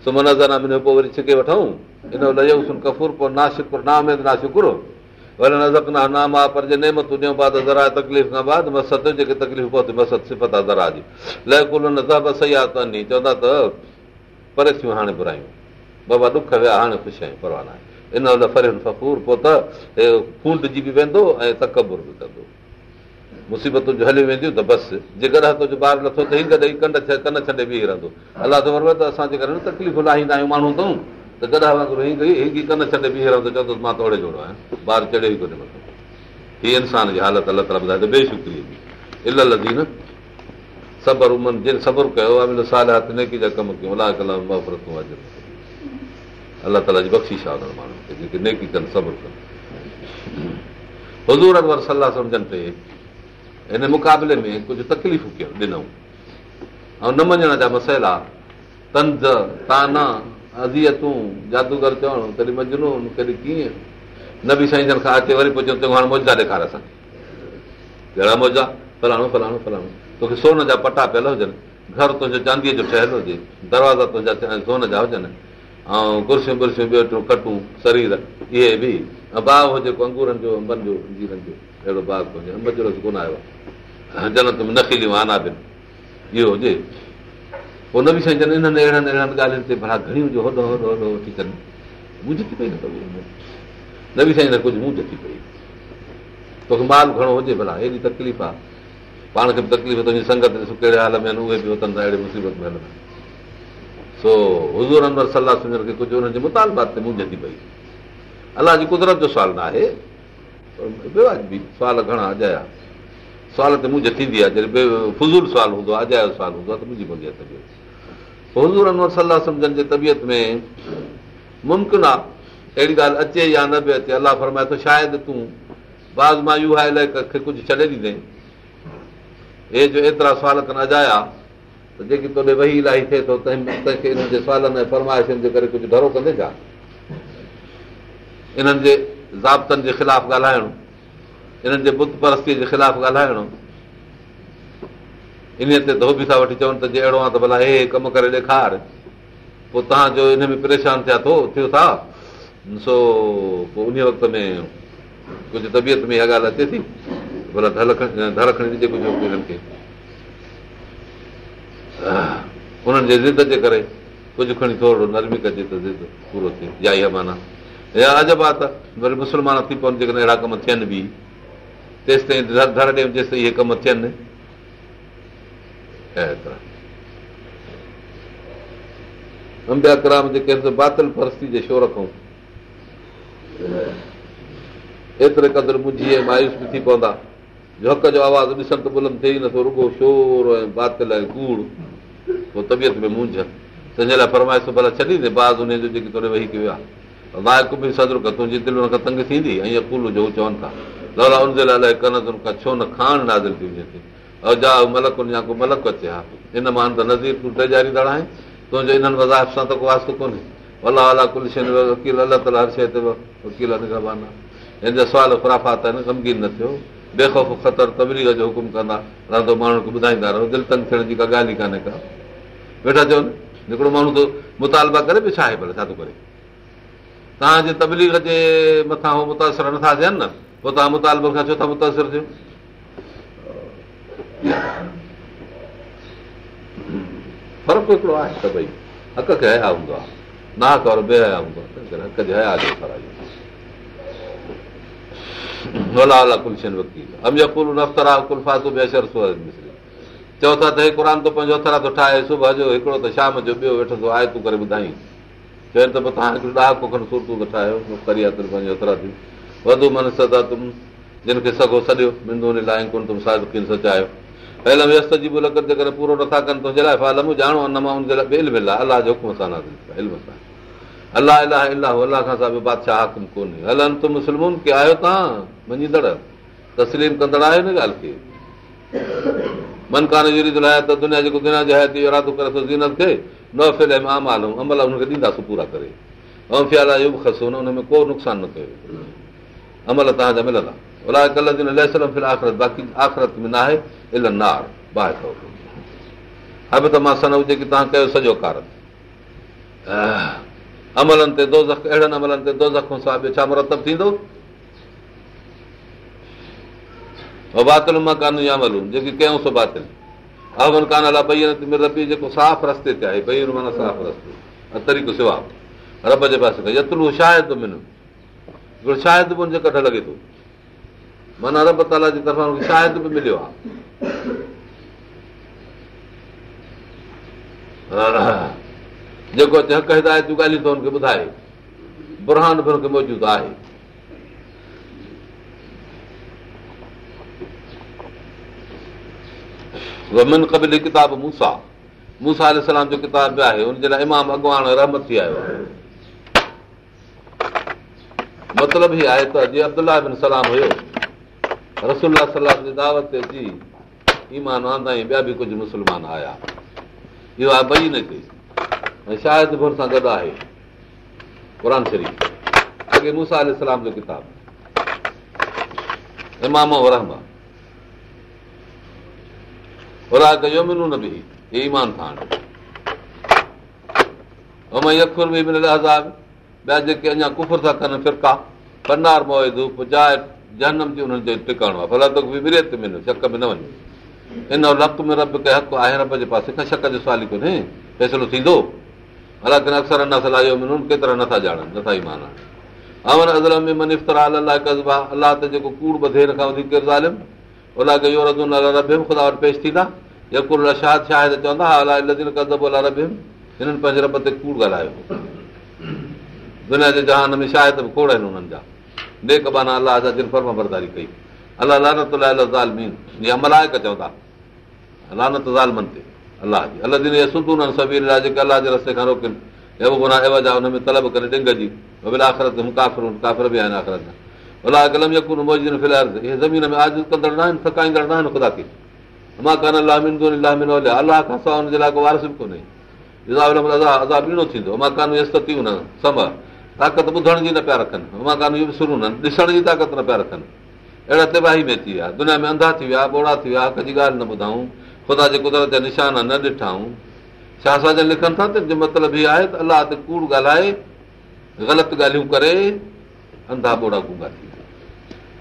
سمهڻ نظر نه پوءِ وري ڇڪي وٺون ان لجو سن ڪفور پوءِ نا شڪر نا ۾ نا شڪر وري نزڪ نا نام آهي پر جي نيمتون ڏيون بعد ذرا تڪليف کان بعد مسد جيڪي تڪليف پهتي مسد صفت آهي ذرا جي. لهه ڪل نه صحيح آهي ته چوندا ته پريشيون هاڻي برايون بابا ڏک ويا هاڻي خوش آهيون پرواهه نه آهي ان فرين فقور پوءِ ته فونڊ جي به ويندو ۽ تڪبر به ڪندو مصيبتون جو هلي وينديون ته بس جي گڏ تنهنجو ٻار نٿو ته گڏ ڪنڊ ڪن ڇڏي بيهه رهندو الله ته ته اسان جيڪر تڪليف لاهيندا آهيون ماڻهو اٿئون ته گڏا وانگر هي ڪن ڇڏي بيهه رهندو چوندو مان توڙي جوڙو آهيان ٻار چڙهي ئي ڪونهي مٿان هيءَ انسان جي حالت الله تالا ٻڌائي ته بيشڪري ال لڌي نه صبر امن جن صبر ڪيو آهي سال هٿ نيڪي جا ڪم ڪيون الله ڪلاڪون الله تالا جي بخشي ڇا ماڻهن کي جيڪي نيڪي ڪن صبر ڪن حضور اڪبر صلاح سمجهن پي هن مقابلي ۾ ڪجهه تڪليفون ڪيون ڏنئون ۽ نه مڃڻ جا مسئلا تنج طعنا ازيتون جادوگر چوڻ ڪڏهن مجنون ڪڏهن ڪيئن نه به سائين جن کان اچي وري پوءِ چون موزا ڏيکار اسان کي ڪهڙا موزا فلاڻو فلاڻو فلاڻو توکي سون جا پٽا پيل هجن گهر تنهنجو چانديءَ جو ٺهيل هجي دروازا تنهنجا سون جا هجن ۽ ڪرسيون برسيون ٻيو ٽيون ڪٽون شرير اهي به. ۽ باغ هجي انگورن جو انبن جو جيرن جو اهڙو انب جو ڪونه آيو آهي. جنت ۾ نکيليون آنا به اهو هجي. پوءِ نه به سائين جن انهن اهڙن اهڙن ڳالهين تي ڀلا جو وٺي ڪن. منجهه ٿي پئي نه به سائين نه ڪجهه منجهه ٿي پئي. توکي مال گهڻو هجي ڀلا هيڏي تڪليف آهي. پاڻ کي به تڪليف تنهنجي سنگت ڏسو ڪهڙي حال ۾ آهن اهي به وطن ٿا اهڙي مصيبت ۾ هلندا سو حضور انور صلاح سڃڻ کي ڪجهه هن جي متالبات تي منجهه ٿي پئي الله جي قدرت جو سوال نه آهي سوال گهڻا اجايا سوال تي منجهه ٿيندي آهي جڏهن فضول سوال هوندو آهي اجايو سوال هوندو آهي ته منهنجي طبيعت حضور انور صلاح سمجهن جي طبيعت ۾ ممڪن آهي اهڙي ڳالهه اچي يا نه به اچي الله فرمائي ٿو شايد تون باز مان اهو آهي کي ڪجهه ڇڏي ڏيندي هي جو ايترا سوال ڪن اجايا جيڪي توڏي وهي الاهي ٿئي ٿو تنهن کي انهن جي سوالن ۽ فرمائشن جي ڪري ڪجهه ڊرو ڪندي ڇا انهن جي ضابطن جي خلاف ڳالهائڻ انهن جي بت پرستيءَ جي خلاف ڳالهائڻو. ان تي ڌوٻي ٿا وٺي چون ته جي اهڙو آهي ته ڀلا هي ڪم ڪري ڏيکار. پوءِ توهان جو ان ۾ پريشان ٿيا ٿو ٿيو ٿا سو پوءِ ان وقت ۾ ڪجهه طبيعت ۾ اها ڳالهه اچي ٿي؟ ڀلا ڌر کڻي ڏجي ڪجهه هنن کي انهن جي ضد جي ڪري ڪجهه کڻي ٿورو نرمي ڪجي ته ضد پورو ٿئي يا اها معنيٰ يا عجب آهي ته وري مسلمان ٿي پون جيڪڏهن اهڙا ڪم ٿين به تيس تائين ڌر ڏيون جيس تائين اهي ڪم ٿين امبيا ڪرام جيڪي باطل پرستي جي شور کان ايتري قدر منجهي ۽ مايوس به ٿي پوندا جهڪ جو آواز ڏسن ته بلند ٿئي ئي نٿو رڳو شور ۽ باطل ۽ ڪوڙ پوءِ طبيعت ۾ منجهه تنهنجي لاءِ فرمائش ڀلا ڇڏيندي باز ان جو جيڪي توڙي ويهي ڪيو آهي. نائڪ به صدر ڪر تنهنجي دل هن کان تنگ ٿيندي؟ ۽ ائين ڪل جو چون ٿا لولا ان جي لاءِ ڪن کان ڇو نه کاڻ نازل ٿي وڃي ٿي. جا ملڪ يا ڪو ملڪ اچي ها. ان مان ته نذير تون ٽي جاري دڙا آهي. تنهنجو انهن وزائف سان ته ڪو واستو ڪونهي. الله الله ڪل شيءِ وڪيل الله تالا هر شيءِ تي وڪيل نگربان هن جا سوال خرافات آهن گمگين نه ٿيو. بيخوف ختر تبليگ جو حڪم ڪندا. رهندو ماڻهن کي ٻڌائيندا رهو. دل تنگ ٿيڻ جي ڪا ڳالهه ئي ڪانهي ڪا ويٺا چون هڪڙو ماڻهو ته مطالبا ڪري به ڇا آهي ڀلي ڇا ٿو ڪري؟ توهان جي تبليگ جي مٿان اهو متاثر نٿا ٿين نه پوءِ توهان مطالبي کان ڇو ٿا متاثر ٿيو؟ فرق هڪڙو آهي ته ڀئي حق کي هيا هوندو آهي ناهڪ وارو بيهيا هوندو آهي حق جي هيا جو چئو ٿا ته هي قر ٿو پنهنجو هٿرا ٿو ٺاهي صبح جو هڪڙو ته شام جو ٻيو ويٺو ٿو آهي تون ڪري ٻڌائي. چون ته پوءِ توهان هڪڙو ڏاهه ڪوکن صورتون ته ٺاهيو ڪري آهي پنهنجو هٿرا ٿيون وڌو من سدا تم جن کي سڳو سڄو مندو لاءِ ڪونه تم سادڪن سچايو پهلي ويست جي به لڳت جي ڪري پورو نٿا ڪن تنهنجي لاءِ فالم ڄاڻو نه مان هن جي لاءِ بيل مل آهي الله جو حڪم سان علم سان. الله الله الله الله کان سواءِ بادشاهه حاڪم ڪونهي. هلن تون مسلمان ڪي آهيو توهان؟ مڃيندڙ تسليم ڪندڙ آهيو نه ڳالهه کي من ڪانه جري لاءِ ته دنيا جيڪو دنيا جو آهي ارادو ڪري ٿو زينت کي نه فل عام آلون عمل هن کي ڏينداسين پورا ڪري ۽ اهو به کسو هن ۾ ڪو نقصان نه ڪيو عمل توهان جا ملندا الله ڪل فل آخرت باقي آخرت ۾ نه آهي ال نار باهه ها به ته مان سن هجي ڪه توهان ڪيو سڄو ڪار عملن تي دو زخ اهڙن عملن تي دو زخ سان ٻيو ڇا مرتب ٿيندو باطل مان ڪانه يا املون جيڪي ڪيون سو باطل اون ڪانه الا ٻئي ربي جيڪو صاف رستي تي آهي ٻئي معنيٰ صاف رستي طريقو سوا رب جي پاسي يتلو شايد من شايد به هن جي ڪڍ لڳي ٿو معنيٰ رب تالا جي طرفان شايد به مليو آهي جيڪو اچي حق هدايت ڳالهيون ته هن کي ٻڌائي برهان به هن کي موجود آهي من قبل ڪتاب موسيٰ. موسيٰ جو ڪتاب به آهي هن جي لاءِ امام اڳواڻ رحمت ٿي آيو آهي. مطلب ئي آهي ته جيئن ابدلا بن سلام هيو. رسول صلاح جي دعوت تي اچي ايمان آندا ٻيا به ڪجهه مسلمان آيا. اهو آهي ٻئي نه ڪئي ۽ شايد به هن سان گڏ آهي. قر شريف. اڳي موسيٰ سلام جو ڪتاب. امام رحم ايمان ٿا ٻيا جيڪي اڃا ڪفر ٿا ڪن فرڪا پنار موئي ڌوپ جاءِ جنم جي هنن جو ٽڪاڻو آهي. ڀلا توکي به مري تي ملو شڪ ۾ نه وڃي. ان لفت ۾ رب ڪي حق آهي رب جي پاسي کان شڪ جو سوال ئي ڪونهي. فيصلو ٿيندو. حالانڪه اڪثر نه سلاهيو ملن ڪيترا نٿا ڄاڻن نٿا ئي معنيٰ امن ازل ۾ من افترا الله ڪزبا الله ته جيڪو ڪوڙ ٻڌي هن کان وڌيڪ ظالم الا ربيم خدا وٽ پيش ٿيندا يڪل شاد شايد چوندا الله لدين ڪزب الا ربيم هنن پنهنجي رب تي ڪوڙ ڳالهايو دنيا جي جهان ۾ شايد به کوڙ آهن هنن جا نيڪ بانا الله جا دل فرم برداري ڪئي الله لعنت زالمين يا ملايڪ چوندا لعنت ظالمن تي الله جي الله دن سڌون سڀي جيڪي الله جي رستي کان روڪن هي گناهه ايوج آهي هن ۾ طلب ڪري ڏنگ جي آخرت ڪافر ڪافر به آهن آخرت الله قلم يڪن موجود في الحال اهي زمين ۾ آز ڪندڙ نه آهن ٿڪائيندڙ نه آهن خدا کي مان ڪانه الله کان سواءِ هن جي لاءِ ڪو وارث به ڪونهي عذاب ڏنو ٿيندو مان ڪانه يستتيون نه سم طاقت ٻڌڻ جي نه پيا رکن مان ڪانه اهو به شروع نه ڏسڻ جي طاقت نه پيا رکن اهڙا تباهي ۾ اچي ويا دنيا ۾ انڌا ٿي ويا ٻوڙا ٿي ويا حق جي ڳالهه نه ٻڌائون خدا جي قدرت جا نشان نه ڏٺائون ڇا اسان جا لکن ٿا ته مطلب اهو آهي ته الله تي ڪوڙ ڳالهائي غلط ڳالهيون ڪري انڌا گونگا ٿي ويا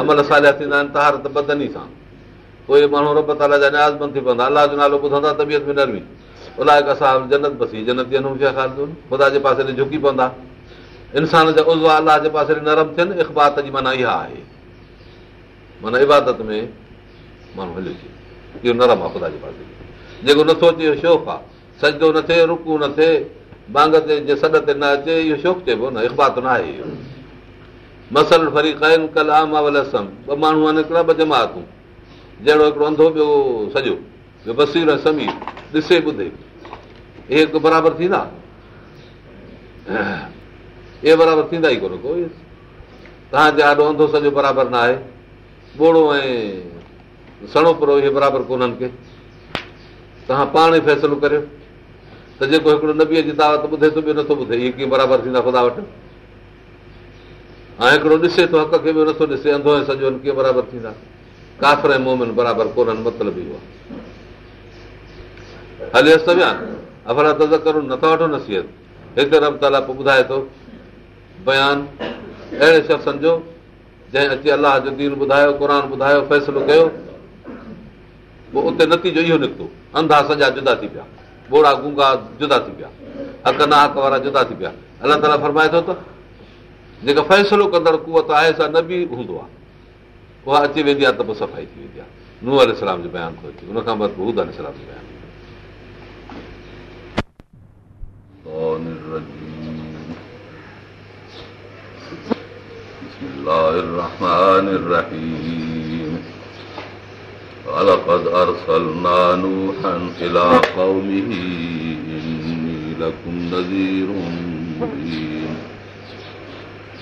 عمل ساليا ٿيندا آهن طهارت بدني سان. ڪوئي ماڻهو رب تالا جا نيازمند ٿي پوندا الله جو نالو ٻڌندا طبيعت ۾ نرمي. الائي اسان جنت بسي جنت خدا جي پاسي تي جهڪي پوندا. انسان جا عضوا الله جي پاسي نرم ٿين اخبات جي معنيٰ اها آهي. معنيٰ عبادت ۾ ماڻهو هليو اهو نرم آهي خدا جي پاسي جيڪو نٿو اچي اهو شوق آهي. سجدو نه ٿئي رڪو نه ٿئي بانگ تي سڏ تي نه اچي اهو شوق چئبو نه اخبات نه آهي اهو مسل فري ڪيل ڪل عام ٻه ماڻهو آهن هڪڙا ٻه جماتون جهڙو هڪڙو انڌو ٻيو سڄو. ٻيو بسير سمير. ڏسي ٻڌي. اهي هڪ برابر ٿيندا؟ اهي برابر ٿيندا ئي ڪونه. ڪو توهان جي ڏاڍو انڌو سڄو برابر نه آهي. ٻوڙو ۽ سڻو پيو اهي برابر ڪونهن ڪي. توهان پاڻ ئي فيصلو ڪريو. ته جيڪو هڪڙو نبيءَ جي دعوت ٻڌي ٿو ٻيو نٿو ٻڌي. اهي ڪيئن برابر ٿيندا خدا وٽ ۽ هڪڙو ڏسي ٿو حق کي ٻيو نٿو ڏسي انڌو ۽ سڄو ڪيئن برابر ٿيندا ڪافر ۽ مومن برابر ڪونهن مطلب اهو آهي هلي ويا افرا ته ڪرو نٿا وٺو نصيحت هڪ رب تالا پوءِ ٻڌائي ٿو بيان اهڙي شخصن جو جنهن اچي الله جو دين ٻڌايو قر ٻڌايو فيصلو ڪيو پوءِ اتي نتيجو اهو نڪتو انڌا سڄا جدا ٿي پيا ٻوڙا گنگا جدا ٿي پيا حق نه حق وارا جدا ٿي پيا الله تالا فرمائي ٿو ته जेका फ़ैसिलो कंदड़ कुवत आहे सा न बि हूंदो आहे उहा अची वेंदी आहे त पोइ सफ़ाई थी वेंदी आहे नूह अल जो बयानु थो अचे हुन खां बाद हूद अल जो बयानु بسم الله الرحمن الرحيم ولقد أرسلنا نوحا إلى قومه إني لكم نذير مبين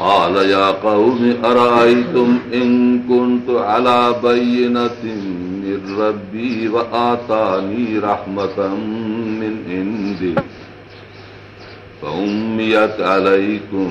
قال يا قوم أرأيتم إن كنت على بينة من ربي وآتاني رحمة من عنده فأميت عليكم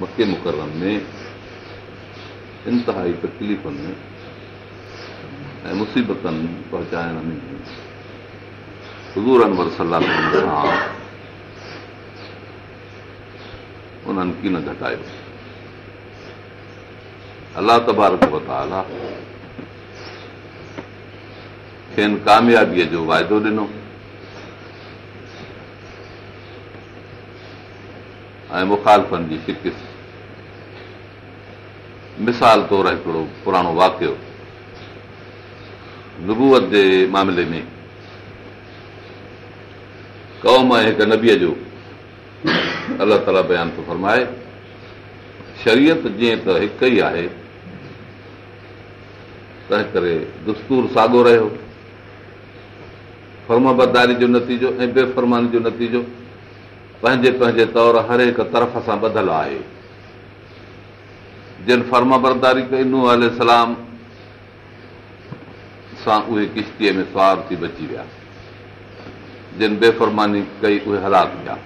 مڪي مڪرم ۾ انتهائي تڪليفن ۽ مصيبتن پهچائڻ ۾ هزورن ور سلام انهن ڪين گهٽايو الله تبارڪ وتالا کين ڪاميابيءَ جو واعدو ڏنو ۽ مکالفن جي شڪست مثال طور هڪڙو پراڻو واڪيو نبوئت جي معاملي ۾ قوم هڪ نبيءَ جو الله تالا بيان ٿو فرمائي شرييت جيئن ته هڪ ئي آهي تنهن ڪري دستور ساڳيو رهيو. فرمبداري جو نتيجو ۽ بيفرماني جو نتيجو پنهنجي پنهنجي طور هر هڪ طرف سان ٻڌل آهي. جن فرم برداري ڪئي سلام سان اهي ڪشتيءَ ۾ سوار ٿي بچي ويا. جن بيفرماني ڪئي اهي هلاڪ ٿيا.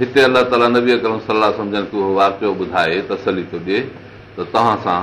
هتي الله تالا نبي اڪرم صلاح سمجهن ڪه اهو واڪيو ٻڌائي تسلي ٿو ڏئي ته توهان سان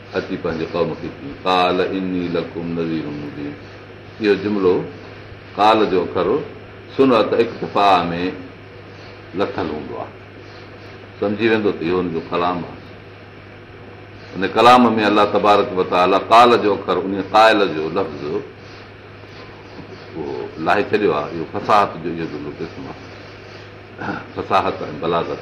اچي پنهنجي قوم کي ٿي ڪال اني لڪم نذير مبين اهو جملو ڪال جو اکر سنت اڪتفا ۾ لٿل هوندو آهي سمجهي ويندو ته اهو هن جو ڪلام آهي ان ڪلام ۾ الله تبارڪ وتالا ڪال جو اکر ان ڪايل جو لفظ اهو لاهي ڇڏيو آهي اهو فساهت جو اهو قسم آهي فساهت ۽ بلاگت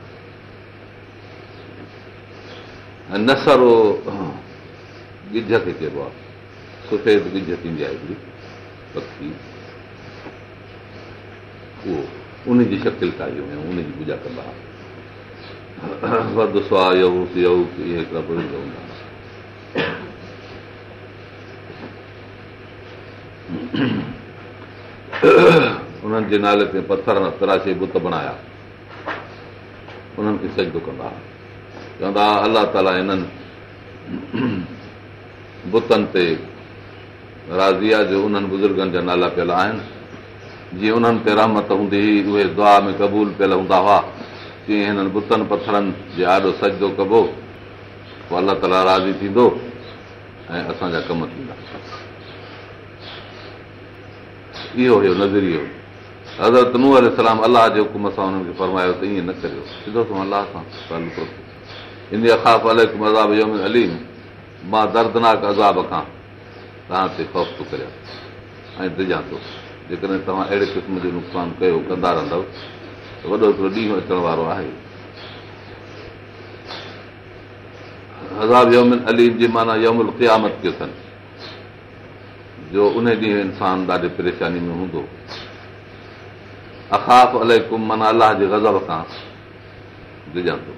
نسرو گج کي چئبو آهي سفيد گج ٿيندي آهي هڪڙي پکي اهو ان جي شڪل ٺاهي هئي ان جي پوڄا ڪندا هئا انهن جي نالي تي پٿر تراشي بت بڻايا انهن کي سجدو ڪندا هئا چوندا الله تالا هنن بتن تي رازيا جو انهن بزرگن جا نالا پيل آهن جيئن انهن تي رحمت هوندي هئي اهي دعا ۾ قبول پيل هوندا هئا تيئن هنن بتن پٿرن جي آڏو سجدو ڪبو پوءِ الله تالا راضي ٿيندو ۽ اسان جا ڪم ٿيندا اهو هيو نظريو حضرت ننهن سلام الله جي حڪم سان هنن کي فرمايو ته ائين نه ڪريو سڌو تون الله سان ان اخاف عذاب يم اليم مان دردناڪ عذاب کان توهان خوف ٿو ڪريان ۽ ڊڄان ٿو جيڪڏهن توهان اهڙي قسم جو نقصان ڪيو ڪندا رهندو ته وڏو هڪڙو ڏينهن اچڻ وارو آهي هزاب يومن اليم جي معنيٰ يمل قيامت ڪيو اٿن جو ان ڏينهن انسان ڏاڍي پريشاني ۾ هوندو اخاف الڪم معنيٰ الله جي غضب کان ڊڄندو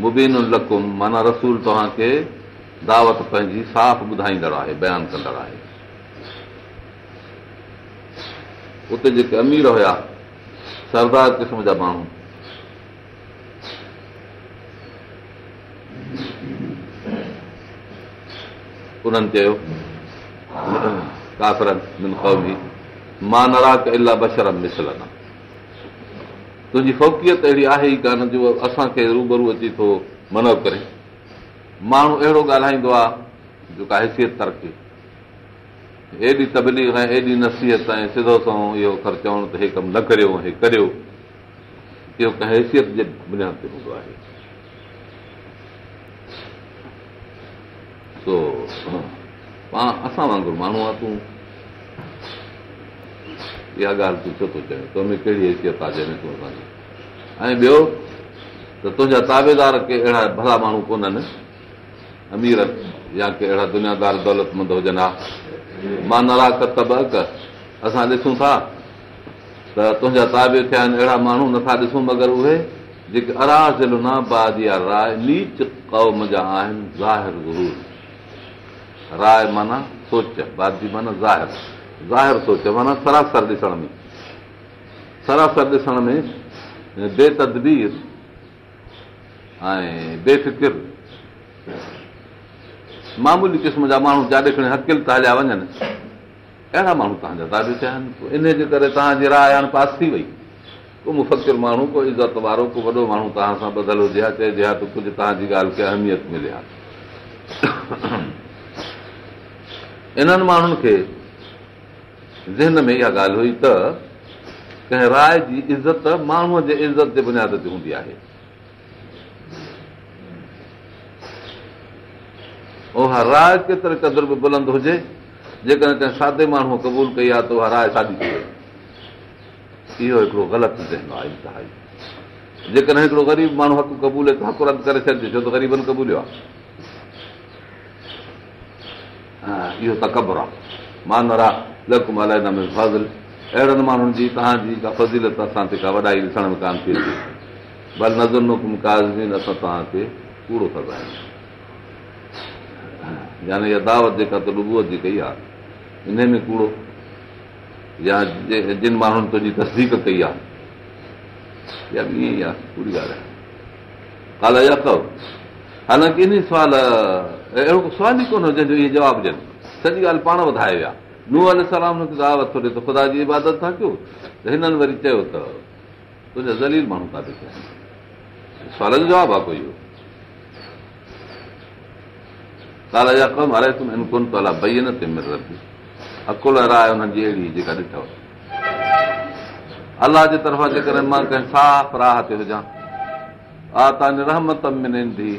مبين لڪم معنيٰ رسول توهان کي دعوت پنهنجي صاف ٻڌائيندڙ آهي بيان ڪندڙ آهي اتي جيڪي امير هئا سردار قسم جا ماڻهو انهن چيو تنهنجي فوڪيت اهڙي آهي ئي ڪانه جو اسان کي روبرو اچي ٿو منو ڪري. ماڻهو اهڙو ڳالهائيندو آهي جو ڪا حيثيت ترقي ايڏي تبليگ ۽ ايڏي نصيحت ۽ سڌو سو اهو ڪم نه ڪريو هي ڪريو. اهو ڪنهن حيثيت جي بنياد تي هوندو آهي. اسان وانگر ماڻهو آهي تون اها ڳالهه تون ڇو ٿو چئي تو ۾ ڪهڙي حيثيت آهي جنهن ۾ تون اسان جي؟ ۽ ٻيو ته تنهنجا تابيدار ڪي اهڙا ڀلا ماڻهو ڪونهن؟ امير يا ڪي اهڙا دنيادار دولتمند هجن ها؟ مان نراڪ تبڪ اسان ڏسون ٿا ته تنهنجا تابي ٿيا آهن اهڙا ماڻهو نٿا ڏسون مگر اهي جيڪي ارازل نه بعد يا راءِ نيچ قوم جا آهن ظاهر ضرور. راءِ معنيٰ سوچ بادي معنيٰ ظاهر ظاهر سوچ معنيٰ سراسر ڏسڻ ۾ سراسر ڏسڻ ۾ بيتدبير ۽ بي فڪر معمولي قسم جا ماڻهو جاڏي کڻي هڪل ٿا هليا وڃن اهڙا ماڻهو توهان جا دادي ٿيا آهن ان جي ڪري توهان جي راءِ هاڻي پاس ٿي وئي ڪو مفقر ماڻهو ڪو عزت وارو ڪو وڏو ماڻهو توهان سان ٻڌل هجي ها چئجي ها ته ڪجهه توهان جي ڳالهه کي اهميت ملي ها انهن ماڻهن کي ذهن ۾ اها ڳالهه هئي ته ڪنهن راءِ جي عزت ماڻهوءَ جي عزت جي بنياد تي هوندي آهي. اها راءِ ڪيتري قدر به بلند هجي جيڪڏهن ڪنهن سادي ماڻهوءَ قبول ڪئي آهي ته اها راءِ سادي ٿي وئي اهو هڪڙو غلط ذهن آهي انتهائي. جيڪڏهن هڪڙو غريب ماڻهو حق قبول ته حق رد ڪري ڇڏجي ڇو ته غريبن قبوليو آهي. اهو ته ڪبر آهي. مان لڪم الائي ۾ فاضل اهڙن ماڻهن جي توهان جي ڪانه ڪوڙو يعني دعوت جيڪا ان ڪوڙو جن ماڻهن تنهنجي تصديق ڪئي آهي ان سوال اهڙو سوال ئي ڪونهي جنهن جو اهي جواب ڏين سڄي ڳالهه پاڻ وڌائي ويا ننهن ال سلام هن کي دعوت ٿو ڏئي ته خدا جي عبادت ٿا ڪيو. ته هنن وري چيو ته تنهنجا ذليل ماڻهو ڪاٿي ٿيا سوال جو جواب آهي ڪوئي ڪالا جا ڪم هرائي تم ان ڪونه الا ڀئي نه تي مل رکي عقل راءِ هنن جي اهڙي جيڪا ڏٺو. الله جي طرفان جيڪڏهن مان ڪنهن صاف راهه تي هجان. ها توهان جي رحمت ۾ ڏيندي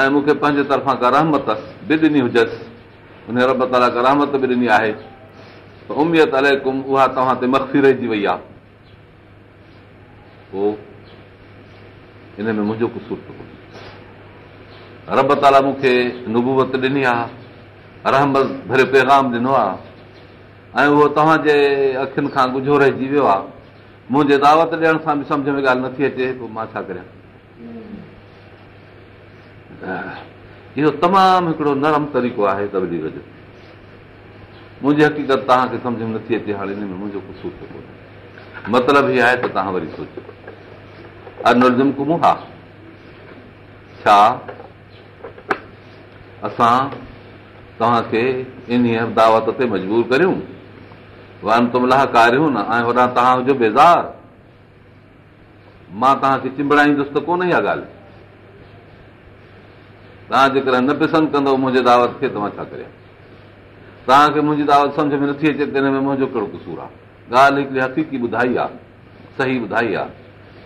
۽ مون کي پنهنجي طرفان ڪا رحمت به ڏني هجس هن رب تالا ڪا رحمت به ڏني آهي. ته اميت الڪم اها توهان تي مخفي رهجي وئي آهي. پوءِ هن ۾ منهنجو ڪسور ٿو ڪونهي. رب تالا مون کي نبووت ڏني آهي رحمت ڀري پيگام ڏنو آهي ۽ اهو توهان جي اکين کان گجهو رهجي ويو آهي. منهنجي دعوت ڏيڻ سان به سمجهه ۾ ڳالهه نٿي اچي پوءِ مان ڇا ڪريان اهو تمام هڪڙو نرم طريقو آهي تبليگ جو. منهنجي حقيقت توهان کي سمجهه ۾ نٿي اچي مطلب ان دعوت تي مجبور ڪريون. ون تم لاهه ڪاريون نه ۽ هوڏان توهان هجو بيزار. مان توهان کي چمبڙائيندس ته ڪونه اها ڳالهه توهان جيڪڏهن نه پسند ڪندؤ منهنجي دعوت کي ته مان ڇا ڪريان؟ توهان کي منهنجي دعوت سمجهه ۾ نٿي اچي ته هن ۾ منهنجو ڪهڙو ڪسور آهي؟ ڳالهه هڪڙي حقيقي ٻڌائي آهي صحيح ٻڌائي آهي.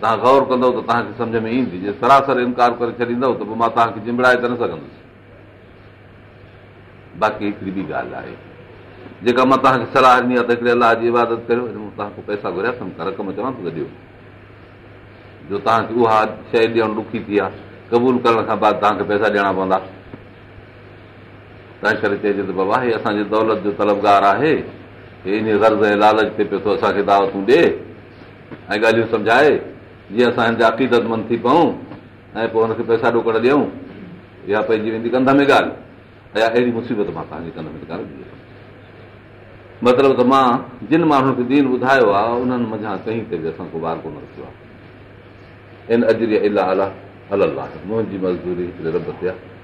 توهان گور ڪندؤ ته توهان کي سمجهه ۾ ايندي جي سراسر انڪار ڪري ڇڏيندو ته پوءِ مان توهان کي چمبڙائي ته نه سگهندس. باقي هڪڙي ٻي ڳالهه آهي جيڪا مان توهان کي صلاح ڏني آهي ته هڪڙي الله جي عبادت ڪريو توهان کي پئسا گهريا اٿم رقم چوان ٿو ڏيو. جو توهان کي اها شيءِ ڏيڻ ڏکي ٿي آهي قبول ڪرڻ کان بعد توهان کي پئسا ڏيڻا پوندا. تنهن ڪري چئجي ته بابا هي اسان جي دولت جو تلبگار آهي. هي گرز ۽ لالچ تي پيو ٿو اسان کي داوتون ڏئي ۽ ڳالهيون سمجهائي جيئن اسان هن جا اقيدتمند ٿي پئون ۽ پوءِ هن کي پئسا ڏوڪڙ ڏيون اها ويندي ڪنڌ ۾ ڳالهه. ۽ اهڙي مصيبت مان توهان جي ڪنڌ ۾ مطلب ته مان جن ماڻهن کي دين ٻڌايو آهي انهن مڃان تي به اسان ڪو وار ڪونه رکيو آهي. ان اجري الاهه الله الله منهنجي مزدوري هڪڙي رب تي آهي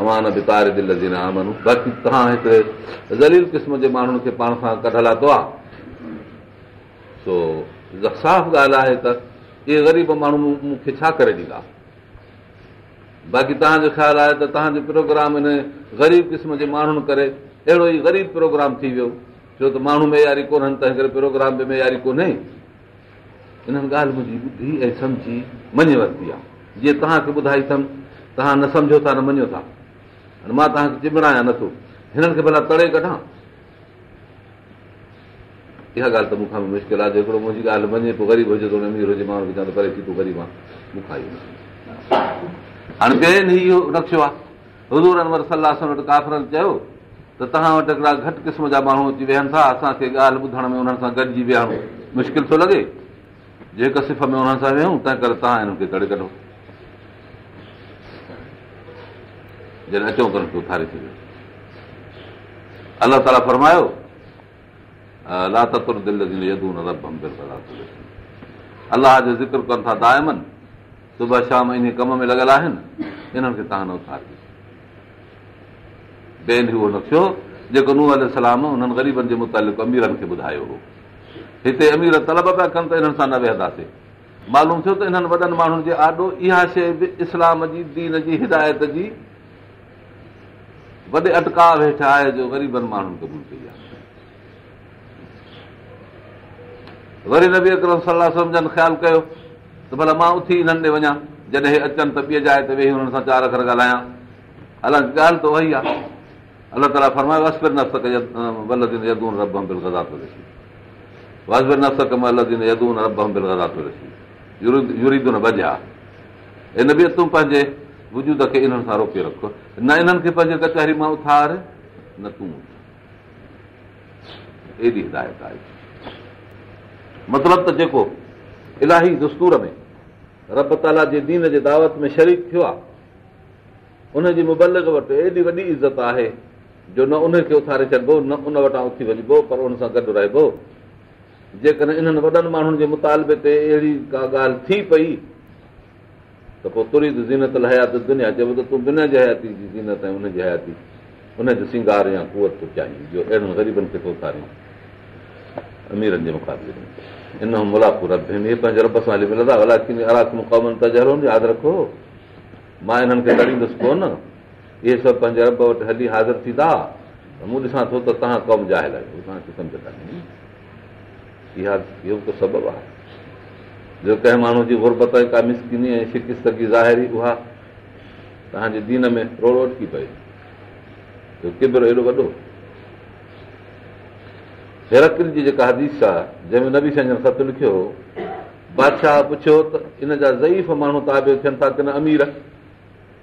امان به تاري دل باقي توهان هڪڙي ذليل قسم جي ماڻهن کي پاڻ سان ڪڍل ٿو آهي سو صاف ڳالهه آهي ته اهي غريب ماڻهو مون کي ڇا ڪري ڏيندا باقي توهان جو خيال آهي ته توهان جو پروگرام هن غريب قسم جي ماڻهن ڪري اهڙو ئي غريب پروگرام ٿي ويو ڇو ته ماڻهو معياري ڪونهن ڪري پروگرام به معياري ڪونهي انهن ڳالهه منهنجي ٻڌي ۽ سمجهي مڃي ورتي آهي جيئن توهان کي ٻڌائي اٿم توهان نه سمجهو ٿا نه مڃو ٿا. مان توهان کي چمڙايان نٿو. هنن کي ڀلا تڙي ڪڍان. اها ڳالهه ته مون کان به مشڪل آهي هڪڙو منهنجي ڳالهه مڃي پوءِ غريب هجي ته امير هجي ماڻهو کي چوندو پري ٿي تون غريب آهي مون کان هاڻي پهرين اهو نقشو آهي. حضور انور صلاح سان وٽ ڪافرن چيو ته توهان وٽ هڪڙا گهٽ قسم جا ماڻهو اچي ويهن ٿا اسان کي ڳالهه ٻڌڻ ۾ انهن سان گڏجي ويهڻ. مشڪل ٿو لڳي. جيڪا سف ۾ انهن سان ويهون تنهن ڪري توهان هنن کي ڪري ڪڍو جڏهن اچون ته هن کي اٿاري ڇڏيو الله تالا فرمايو الله جو ذڪر ڪن ٿا دايمن صبح شام ان ڪم ۾ لڳل آهن انهن کي توهان نه اٿاري ٻين اهو نقشو جيڪو ننهن سلام انهن غريبن جي متالق اميرن کي ٻڌايو هو هتي امير طلب پيا ڪن ته انهن سان نه ويهنداسين معلوم ٿيو ته انهن وڏن ماڻهن جي آڏو اها شيءِ به اسلام جي دين جي هدايت جي وڏي اٽڪاو هيٺ آهي جو غريبن ماڻهن قبول ڪئي آهي. وري نه به هڪڙو صلاح سمجهن خيال ڪيو ته ڀلا مان اٿي هنن ڏي وڃان جڏهن اچن ته ٻئي جاءِ تي ويهي هنن سان چار اکر ڳالهايان. حالانڪه ڳالهه ته اها آهي. الله تالا فرمايو وسبر نه سڪ ولدين يدون رب بل گزا ٿو رسي وسبر نه سڪ ولدين يدون رب بل گزا ٿو رسي يريدو نه بجا هن به تون پنهنجي وجود کي انهن سان روڪي رکو. نه انهن کي پنهنجي ڪچهري مان اٿار نه تون ايڏي هدايت آهي. مطلب ته جيڪو الاهي دستور ۾ رب تالا جي دين جي دعوت ۾ شريڪ ٿيو آهي ان جي مبلڪ وٽ ايڏي وڏي عزت آهي جو نه ان کي اٿاري ڇڏبو نه ان وٽان اٿي وڃبو پر ان سان گڏ رهبو. جيڪڏهن انهن وڏن ماڻهن جي مطالبي تي اهڙي ڪا ڳالهه ٿي پئي ته پوءِ تري ته زينت حيات دنيا چئبو ته تون دنيا جي حياتي جي زينت ۽ ان جي حياتي. ان جو سنگار يا ڪوت ٿو چاهئي جو اهڙن غريبن کي ٿو اٿاريون اميرن جي مقابلي ۾. ان ملاقو رب اهي پنهنجي رب سان هلي ملندا ته ياد رکو مان انهن کي تڙيندس ڪونه. اهي سڀ پنهنجي رب وٽ هلي حاضر ٿيندا. مون ڏسان ٿو ته توهان ڪم آهيو. توهان کي سمجهه ڪانهي اها اهو ته سبب آهي جو ڪنهن ماڻهو جي گربت ڪا مسڪني ۽ شڪستگي ظاهري اها توهان جي دين ۾ روڙو اٽڪي پئي. جو ڪبرو ايڏو وڏو. هرڪري جي جيڪا حديث آهي جنهن ۾ نبي سائين خط لکيو هو بادشاهه پڇيو ته ان جا ضعيف ماڻهو تابي ٿين ٿا ڪه نه امير؟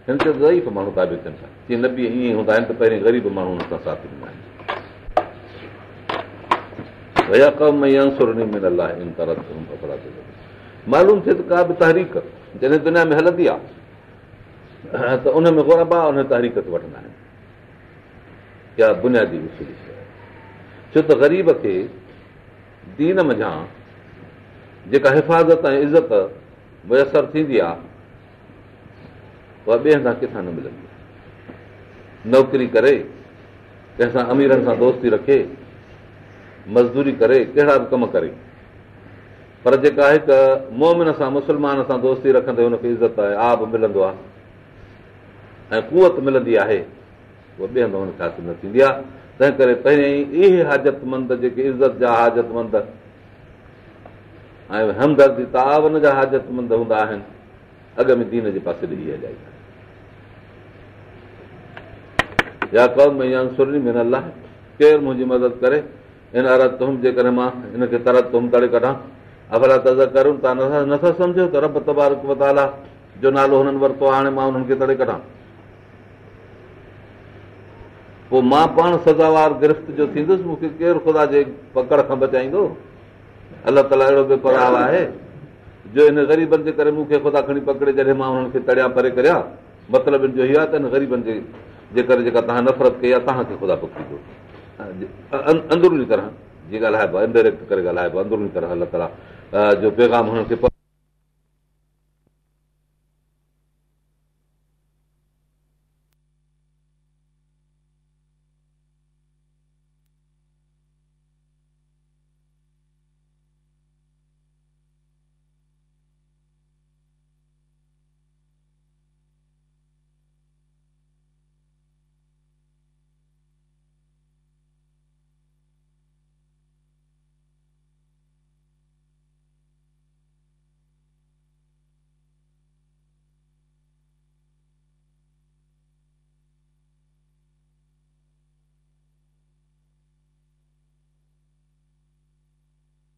هن تي ضعيف ماڻهو تابي ٿين ٿا. جيئن نبي ائين هوندا آهن ته پهرين غريب ماڻهو هن سان ساٿ ڏيندا آهن معلوم ٿئي ته ڪا به تحريڪ جڏهن دنيا ۾ هلندي آهي ته ان ۾ گربا ان تحريڪ تي وٺندا آهن يا بنيادي اصولي شيءِ ڇو ته غريب کي دين مجهان جيڪا حفاظت ۽ عزت ميسر ٿيندي آهي اها ٻئي هنڌا ڪٿان نه ملندي نوڪري ڪري ڪنهن سان اميرن سان دوستي رکي مزدوري ڪري ڪهڙا به ڪم ڪري پر جيڪا هڪ مومن سان مسلمان سان دوستي رکندي هن کي عزت آهي آهي. ۽ ڪوت ملندي آهي اها ٻئي هنڌ هن کي حاصل نه ٿيندي آهي. تنهن ڪري پهرين اهي هازتمند جيڪي عزت جا هازتمند ۽ همدردي تاون جا هازتمند هوندا آهن اڳ ۾ دين جي پاسي لاءِ ڪير منهنجي مدد ڪري هن ارت تم جيڪڏهن مان هن کي ترت تم تڙي ڪڍان افلا تز ڪرون توهان نٿا سمجهو ته رب تبارڪ وتالا جو نالو هنن ورتو آهي هاڻي مان هنن کي تڙي ڪڍان. پوءِ مان پاڻ سزاوار گرفت جو ٿيندس مون کي ڪير خدا جي پڪڙ کان بچائيندو؟ الله تالا اهڙو به پراو آهي جو هن غريبن جي ڪري مون کي خدا کڻي پڪڙي جڏهن مان هنن کي تڙيا پري ڪريان. مطلب جو اهو آهي ته هن غريبن جي ڪري جيڪا توهان نفرت ڪئي آهي توهان کي خدا پڪڙيندو اندروني طرح. جيئن ڳالهائبو آهي انڊايريڪٽ ڪري ڳالهائبو آهي اندروني طرح الله تالا جو پيگام هنن کي